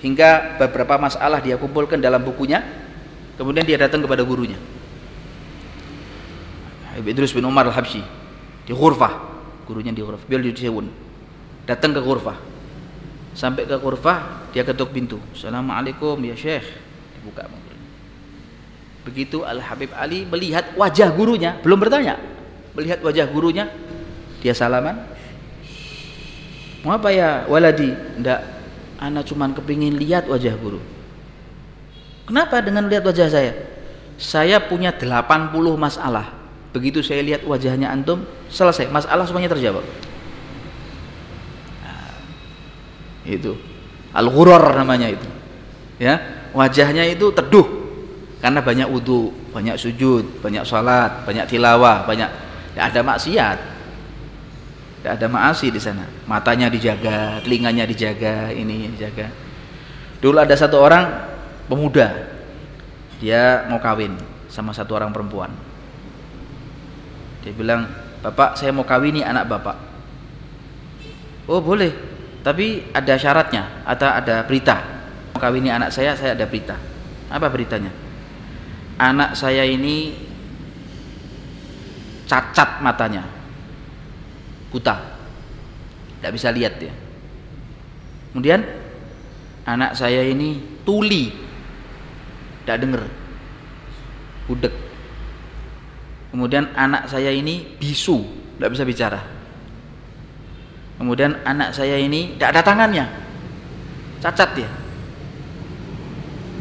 Hingga beberapa masalah dia kumpulkan dalam bukunya kemudian dia datang kepada gurunya. Idrus bin Umar al-Habsyi di Ghurfah. Gurunya di Ghurfah beliau di Sewun. Datang ke Ghurfah. Sampai ke Ghurfah dia ketuk pintu. Assalamualaikum ya Syekh. Dibuka begitu Al Habib Ali melihat wajah gurunya belum bertanya melihat wajah gurunya. Dia salaman. Mau apa ya waladi? Ndak. Anak cuman kepingin lihat wajah guru. Kenapa dengan lihat wajah saya? Saya punya 80 masalah. Begitu saya lihat wajahnya antum selesai. Masalah semuanya terjawab. Nah, itu. Al-ghurur namanya itu. Ya wajahnya itu teduh. Karena banyak wudhu banyak sujud banyak sholat banyak tilawah banyak tidak ada maksiat. Tidak ada maasi di sana. Matanya dijaga telinganya dijaga ini dijaga. Dulu ada satu orang pemuda. Dia mau kawin sama satu orang perempuan. Dia bilang bapak saya mau kawini anak bapak. Oh boleh. Tapi ada syaratnya atau ada berita mau kawini anak saya saya ada berita apa beritanya? Anak saya ini cacat matanya. Buta. Tidak bisa lihat ya kemudian anak saya ini tuli. Tidak dengar. Budek. Kemudian anak saya ini bisu. Tidak bisa bicara. Kemudian anak saya ini tidak ada tangannya. Cacat ya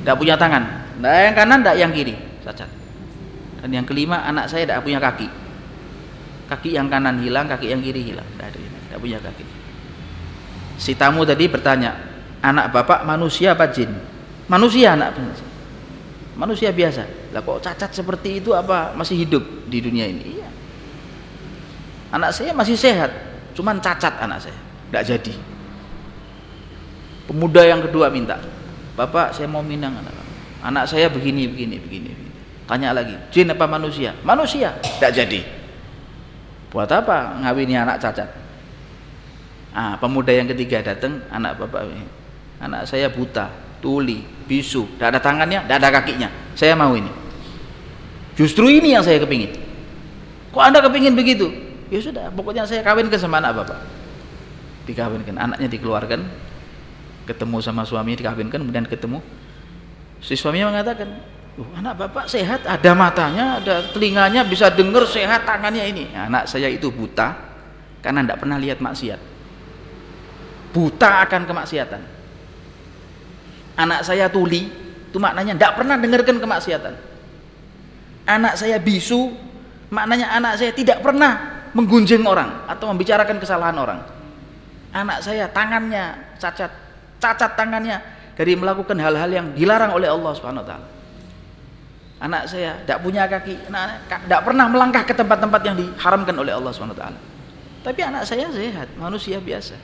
tidak punya tangan. Tidak yang kanan tidak yang kiri. Cacat. Dan yang kelima anak saya tidak punya kaki kaki yang kanan hilang kaki yang kiri hilang. Tidak ada tidak punya kaki. Si tamu tadi bertanya anak bapak manusia apa jin? Manusia anak manusia. Biasa. Lah kok cacat seperti itu? Apa masih hidup di dunia ini? Iya. Anak saya masih sehat cuman cacat anak saya. Tidak jadi. Pemuda yang kedua minta bapak saya mau minang anak anak saya begini begini, begini. tanya lagi jin apa manusia? Manusia. Tidak jadi buat apa ngawini anak cacat? Ah pemuda yang ketiga datang anak bapak anak saya buta tuli bisu. Tidak ada tangannya tidak ada kakinya. Saya mau ini. Justru ini yang saya kepingin. Kok anda kepingin begitu? Ya sudah pokoknya saya kawinkan sama anak bapak. Dikawinkan anaknya dikeluarkan. Ketemu sama suami dikawinkan kemudian ketemu. Si suaminya mengatakan Loh, anak bapak sehat, ada matanya, ada telinganya, bisa dengar sehat tangannya ini. Anak saya itu buta karena tidak pernah lihat maksiat. Buta akan kemaksiatan. Anak saya tuli, itu maknanya tidak pernah dengarkan kemaksiatan. Anak saya bisu, maknanya anak saya tidak pernah menggunjing orang atau membicarakan kesalahan orang. Anak saya tangannya cacat, cacat tangannya dari melakukan hal-hal yang dilarang oleh Allah Subhanahu wa taala anak saya tidak punya kaki tidak pernah melangkah ke tempat-tempat yang diharamkan oleh Allah swt Tapi anak saya sehat, manusia biasa.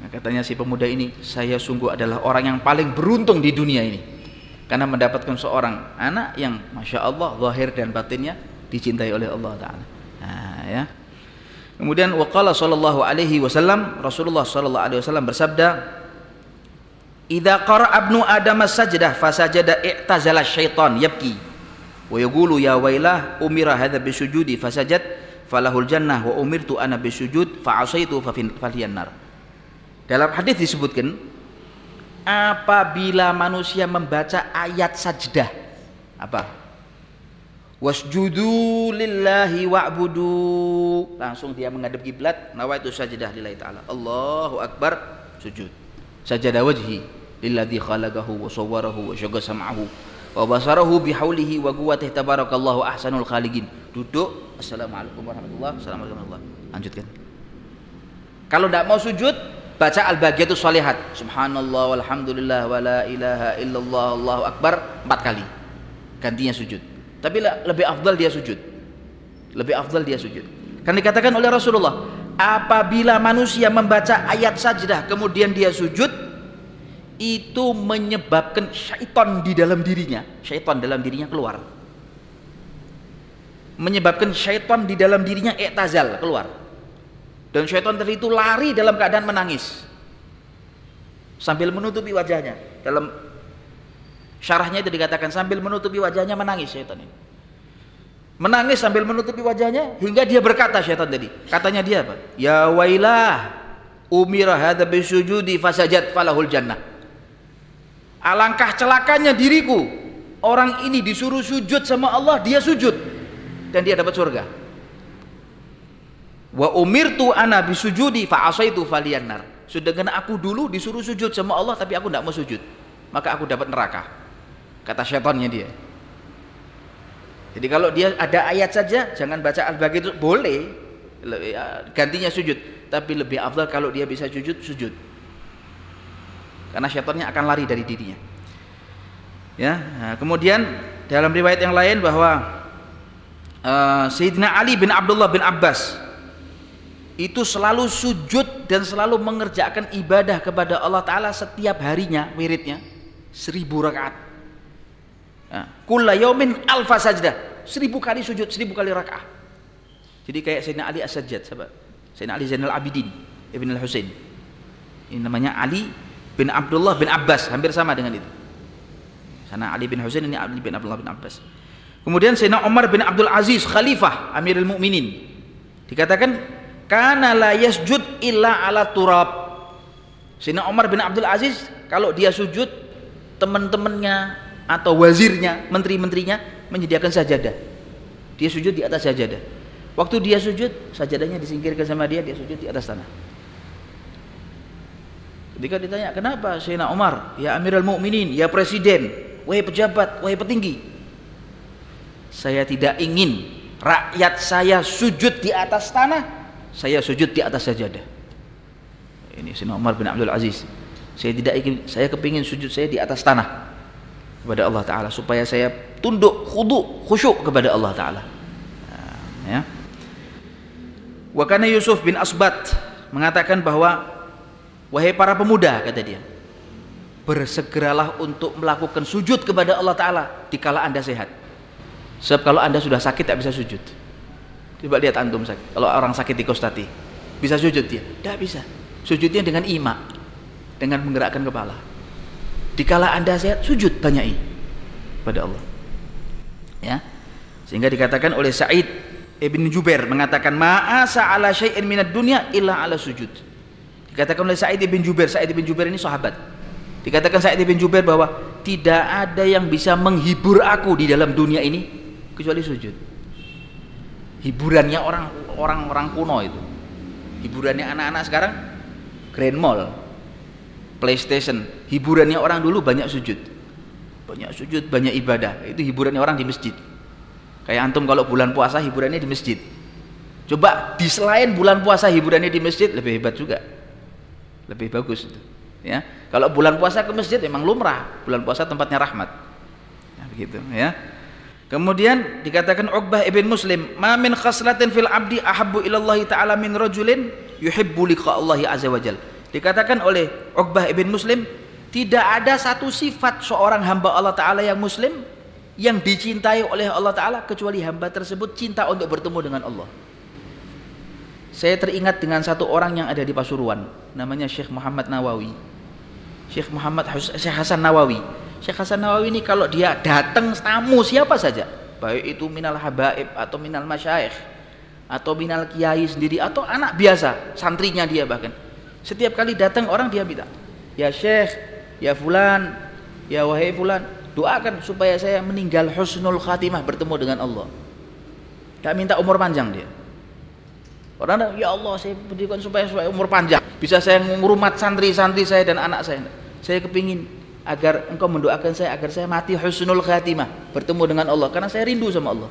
Nah, katanya si pemuda ini, saya sungguh adalah orang yang paling beruntung di dunia ini. Karena mendapatkan seorang anak yang Masya Allah, zahir dan batinnya dicintai oleh Allah Ta'ala. Nah, ya. Kemudian waqala sallallahu alaihi wasallam Rasulullah sallallahu alaihi wasallam bersabda Idza qara abnu adam sajdah fasajada i'tazala syaitan yabki. Wa yaqulu ya wailah umira hadha bisujudi fasajad falahul jannah wa umirtu ana bisujud fa asaitu fa nar dalam hadis disebutkan apabila manusia membaca ayat sajdah apa? Wasjudu lillahi wa'budu. Langsung dia menghadap kiblat nawaitu sajdah lillahi ta'ala. Allahu akbar sujud. Sajadah wajhi lilladzi khalaqahu wa sawwarahu wa syagha sam'ahu wa basarahu bihaulihi wa quwwatihi. Tabarakallahu ahsanul khaliqin. Duduk. Assalamualaikum warahmatullahi wabarakatuh. Lanjutkan. Kalau tidak mau sujud baca al-bagiyatus shalihat subhanallah walhamdulillah wa la ilaha illallah allahu akbar. Empat kali. Gantinya sujud. Tapi lebih afdal dia sujud. Lebih afdal dia sujud. Kan dikatakan oleh Rasulullah, apabila manusia membaca ayat sajdah kemudian dia sujud, itu menyebabkan syaitan di dalam dirinya, syaitan dalam dirinya keluar. Menyebabkan syaitan di dalam dirinya ektazal keluar. Dan syaitan tadi itu lari dalam keadaan menangis. Sambil menutupi wajahnya. Dalam Syarahnya itu dikatakan sambil menutupi wajahnya menangis syaitan ini. Menangis sambil menutupi wajahnya hingga dia berkata syaitan tadi. Katanya dia apa? Ya wailah umira hadza bisujudi fasajat falahul jannah. Alangkah celakanya diriku. Orang ini disuruh sujud sama Allah, dia sujud dan dia dapat surga. Wa umirtu ana bisujudi fa asaitu faliyannar. Sedangkan aku dulu disuruh sujud sama Allah tapi aku tidak mau sujud. Maka aku dapat neraka kata syaitannya dia jadi kalau dia ada ayat saja jangan baca al-baqi itu boleh ya, gantinya sujud tapi lebih afdal kalau dia bisa sujud sujud karena syaitannya akan lari dari dirinya ya nah, kemudian dalam riwayat yang lain bahwa uh, Sayyidina Ali bin Abdullah bin Abbas itu selalu sujud dan selalu mengerjakan ibadah kepada Allah Ta'ala setiap harinya wiridnya seribu rakaat yaumin alfa sajdah. Seribu kali sujud, seribu kali rakaah. Jadi kayak Sayyidina Ali As-Sajjad, sahabat. Sayyidina Ali Zainal Abidin Ibn Al-Husain. Ini namanya Ali bin Abdullah bin Abbas, hampir sama dengan itu. Sana Ali bin Husain ini Ali bin Abdullah bin Abbas. Kemudian Sayyidina Umar bin Abdul Aziz Khalifah Amirul Mukminin. Dikatakan kana la yasjud illa ala turab. Sayyidina Umar bin Abdul Aziz kalau dia sujud teman-temannya atau wazirnya, menteri-menterinya menyediakan sajadah. Dia sujud di atas sajadah. Waktu dia sujud, sajadahnya disingkirkan sama dia, dia sujud di atas tanah. Ketika ditanya, "Kenapa Sayyidina Umar, ya Amirul Mukminin, ya presiden, wahai pejabat, wahai petinggi?" Saya tidak ingin rakyat saya sujud di atas tanah, saya sujud di atas sajadah. Ini Sayyidina Umar bin Abdul Aziz. Saya tidak ingin, saya kepingin sujud saya di atas tanah kepada Allah Ta'ala supaya saya tunduk khudu khusyuk kepada Allah Ta'ala ya Wakana Yusuf bin Asbat mengatakan bahwa wahai para pemuda kata dia bersegeralah untuk melakukan sujud kepada Allah Ta'ala dikala anda sehat sebab kalau anda sudah sakit tak bisa sujud coba lihat antum sakit kalau orang sakit di kostati bisa sujud dia? tidak bisa sujudnya dengan imak dengan menggerakkan kepala Dikala Anda sehat, sujud banyak pada Allah. Ya. Sehingga dikatakan oleh Sa'id Ibn Jubair mengatakan ma'asa ala syai'in minad dunya illa ala sujud. Dikatakan oleh Sa'id Ibn Jubair, Sa'id Ibn Jubair ini sahabat. Dikatakan Sa'id Ibn Jubair bahwa tidak ada yang bisa menghibur aku di dalam dunia ini kecuali sujud. Hiburannya orang orang orang kuno itu. Hiburannya anak-anak sekarang Grand Mall, PlayStation. Hiburannya orang dulu banyak sujud. Banyak sujud, banyak ibadah. Itu hiburannya orang di masjid. Kayak antum kalau bulan puasa hiburannya di masjid. Coba di selain bulan puasa hiburannya di masjid lebih hebat juga. Lebih bagus itu. Ya. Kalau bulan puasa ke masjid memang lumrah. Bulan puasa tempatnya rahmat. Ya, begitu ya. Kemudian dikatakan Uqbah ibn Muslim, "Ma min khaslatin fil abdi ahabbu Allah ta'ala min rajulin yuhibbu liqa Allah azza wajal." Dikatakan oleh Uqbah ibn Muslim, tidak ada satu sifat seorang hamba Allah taala yang muslim yang dicintai oleh Allah taala kecuali hamba tersebut cinta untuk bertemu dengan Allah. Saya teringat dengan satu orang yang ada di Pasuruan, namanya Syekh Muhammad Nawawi. Syekh Muhammad Syekh Hasan Nawawi Syekh Hasan Nawawi ini kalau dia datang tamu siapa saja, baik itu minal habaib atau minal masyaikh atau minal kiai sendiri atau anak biasa, santrinya dia bahkan. Setiap kali datang orang dia minta, "Ya Syekh, ya fulan, ya wahai fulan, doakan supaya saya meninggal husnul khatimah bertemu dengan Allah." Gak minta umur panjang dia. Orang ya Allah saya berikan supaya, supaya umur panjang, bisa saya ngurumat santri-santri saya dan anak saya. Saya kepingin agar engkau mendoakan saya agar saya mati husnul khatimah bertemu dengan Allah karena saya rindu sama Allah.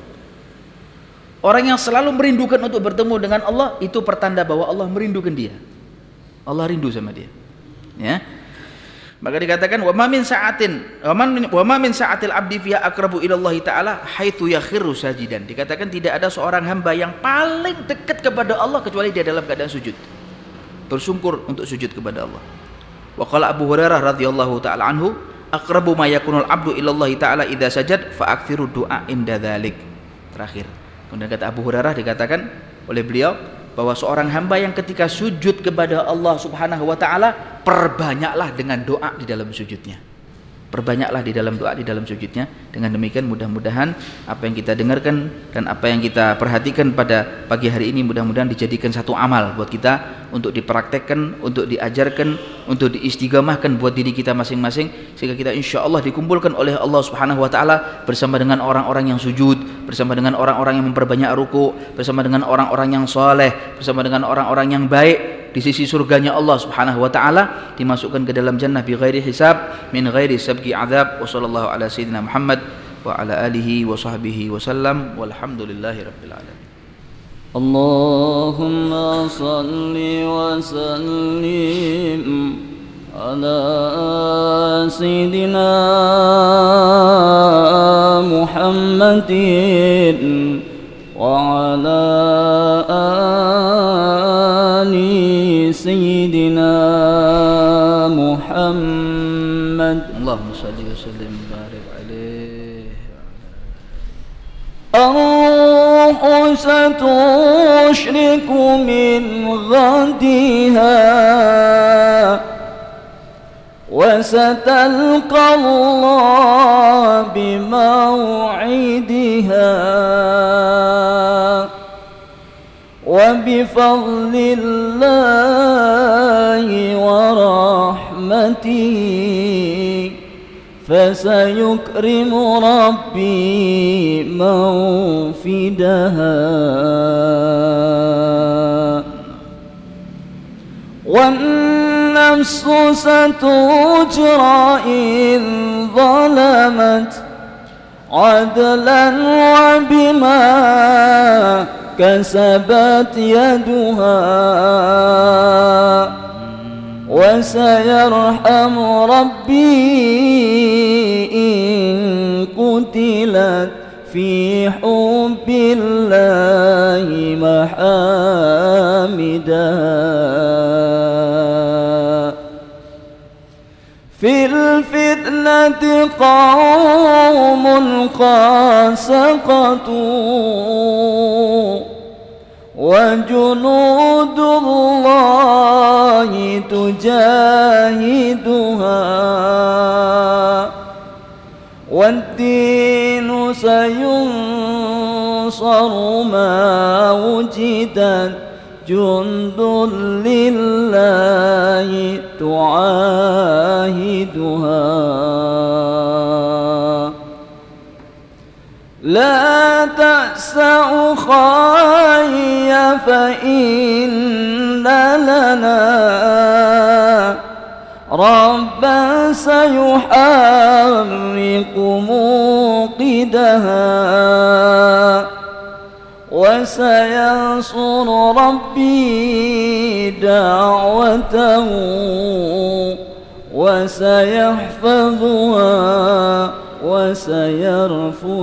Orang yang selalu merindukan untuk bertemu dengan Allah itu pertanda bahwa Allah merindukan dia. Allah rindu sama dia. Ya maka dikatakan wa min sa'atin wa ma min sa'atil abdi fiha aqrabu ila Allah taala haitsu yakhiru sajidan dikatakan tidak ada seorang hamba yang paling dekat kepada Allah kecuali dia dalam keadaan sujud bersungkur untuk sujud kepada Allah Wa qala Abu Hurairah radhiyallahu taala anhu, aqrabu ma yakunul abdu ilallahi taala idza sajad fa akthiru du'a inda. Terakhir. Kemudian kata Abu Hurairah dikatakan oleh beliau bahwa seorang hamba yang ketika sujud kepada Allah Subhanahu wa taala perbanyaklah dengan doa di dalam sujudnya perbanyaklah di dalam doa di dalam sujudnya. Dengan demikian mudah-mudahan apa yang kita dengarkan dan apa yang kita perhatikan pada pagi hari ini mudah-mudahan dijadikan satu amal buat kita untuk dipraktekkan untuk diajarkan untuk diistigamahkan buat diri kita masing-masing sehingga kita insya Allah dikumpulkan oleh Allah Subhanahu Wa Taala bersama dengan orang-orang yang sujud bersama dengan orang-orang yang memperbanyak ruku bersama dengan orang-orang yang soleh bersama dengan orang-orang yang baik di sisi surganya Allah Subhanahu wa taala dimasukkan ke dalam jannah bi ghairi hisab min ghairi sabqi adzab wa sallallahu ala sayyidina Muhammad wa ala alihi wa sahbihi wa sallam walhamdulillahi rabbil alamin اللهم صل وسلم على سيدنا محمد وعلى آل سيدنا محمد. اللهم صل وسلم وبارك عليه. الروح ستشرك من غدها وستلقى الله بموعدها. وبفضل الله ورحمته فسيكرم ربي موفدها. والنفس ستجرى إن ظلمت عدلا وبما كسبت يدها وسيرحم ربي إن قتلت في حب الله محامدا. في الفتنة قوم قد سقطوا وجنود الله تجاهدها. والدين سينصر ما وجدت جند لله تعاهدها. لا تأسع خاي فإن لنا ربا سيحرق موقدها وسينصر ربي دعوته وسيحفظها وسيرفضها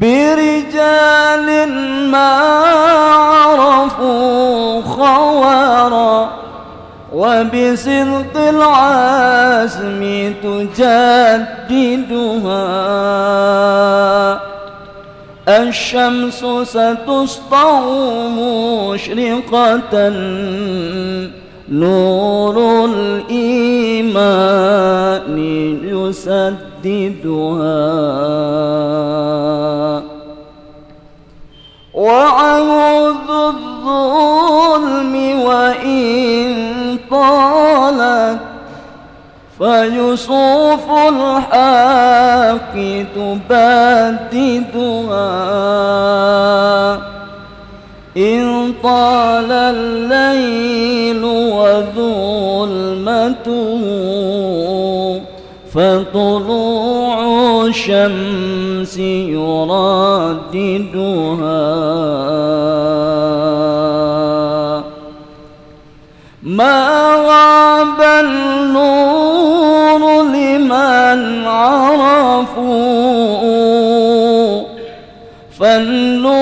برجال ما عرفوا خوارا وبصدق العزم تجددها. الشمس ستسطع مشرقة نور الإيمان يسددها. وعهد الظلم وإن طالت فيصوف الحق تبددها إن طال الليل وظلمته فطلوع الشمس يرددها. ما غاب النور لمن عرفوا فالنور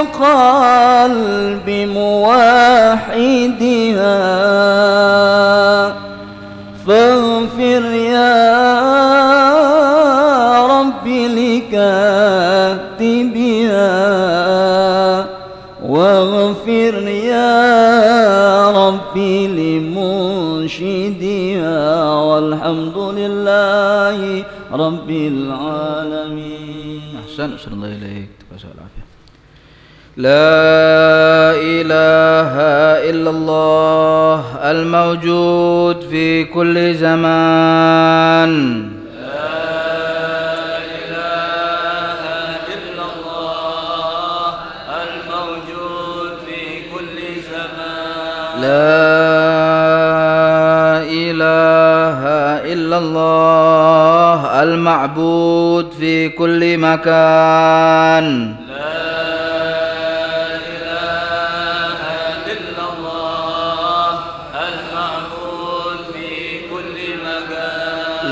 بقلب موحدها. فاغفر يا رب لكاتبها. واغفر يا رب لمنشدها والحمد لله رب العالمين. أحسن أحسن الله إليك تكاسى العافية لا إله إلا الله الموجود في كل زمان. لا إله إلا الله المعبود في كل مكان.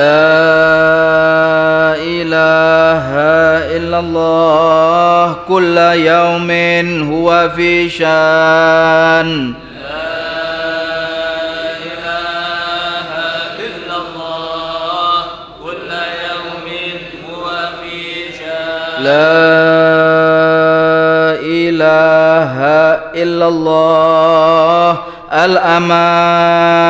لا إله إلا الله كل يوم هو في شأن. لا إله إلا الله. الأمان.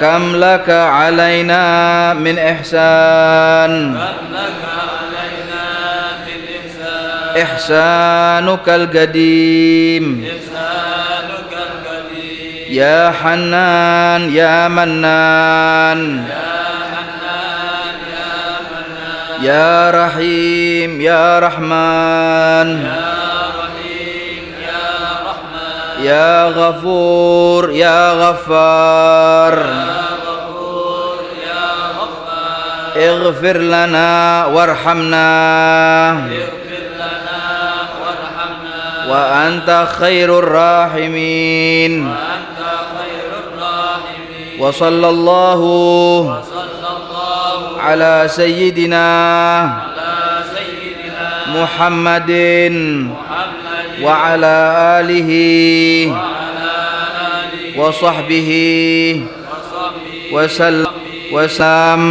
كم لك علينا من إحسان؟ إحسانك القديم. يا حنان يا منان. يا رحيم يا رحمن. يا غفور يا غفار. اغفر لنا وارحمنا. وأنت خير الراحمين. وصلى الله على سيدنا محمد. وعلى آله وصحبه وسلم وسلم.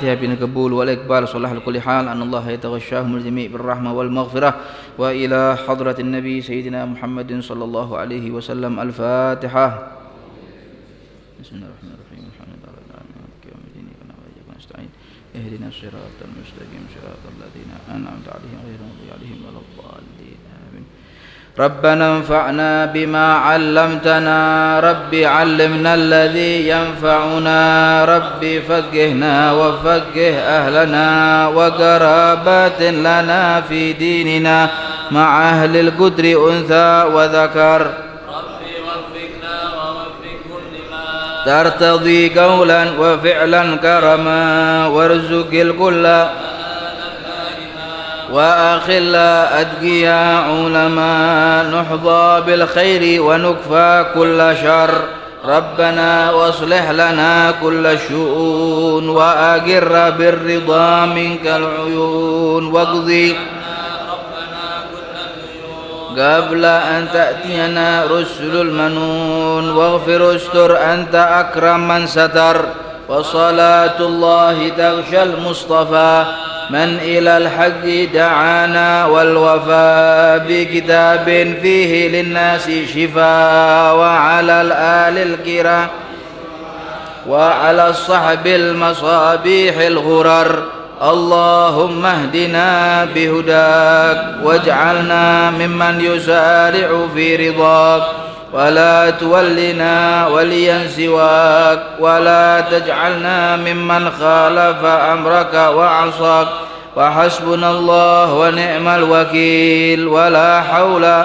بن قبول والإقبال صلاح لكل حال أن الله يتغشاهم الجميع بالرحمة والمغفرة وإلى حضرة النبي سيدنا محمد صلى الله عليه وسلم الفاتحة. بسم الله الرحمن الرحيم. الحمد لله رب العالمين. مالك اهدنا الصراط المستقيم صراط الذين أنعمت عليهم غير المغضوب عليهم ولا الضالين آمين. ربنا انفعنا بما علمتنا رب علمنا الذي ينفعنا رب فقهنا وفقه أهلنا وقرابات لنا في ديننا مع أهل القدر أنثى وذكر. ترتضي قولا وفعلا كرما وارزق الكل وأخل أتقياء علماء نحظى بالخير ونكفى كل شر ربنا واصلح لنا كل الشؤون وأقر بالرضا منك العيون واقضي قبل أن تأتينا رسل المنون واغفر استر أنت أكرم من ستر. وصلاة الله تغشى المصطفى. من إلى الحق دعانا والوفاء بكتاب فيه للناس شفاء وعلى الآل الكرام وعلى الصحب المصابيح الغرر. اللهم اهدنا بهداك واجعلنا ممن يسارع في رضاك ولا تولنا وليا سواك ولا تجعلنا ممن خالف أمرك وعصاك وحسبنا الله ونعم الوكيل ولا حول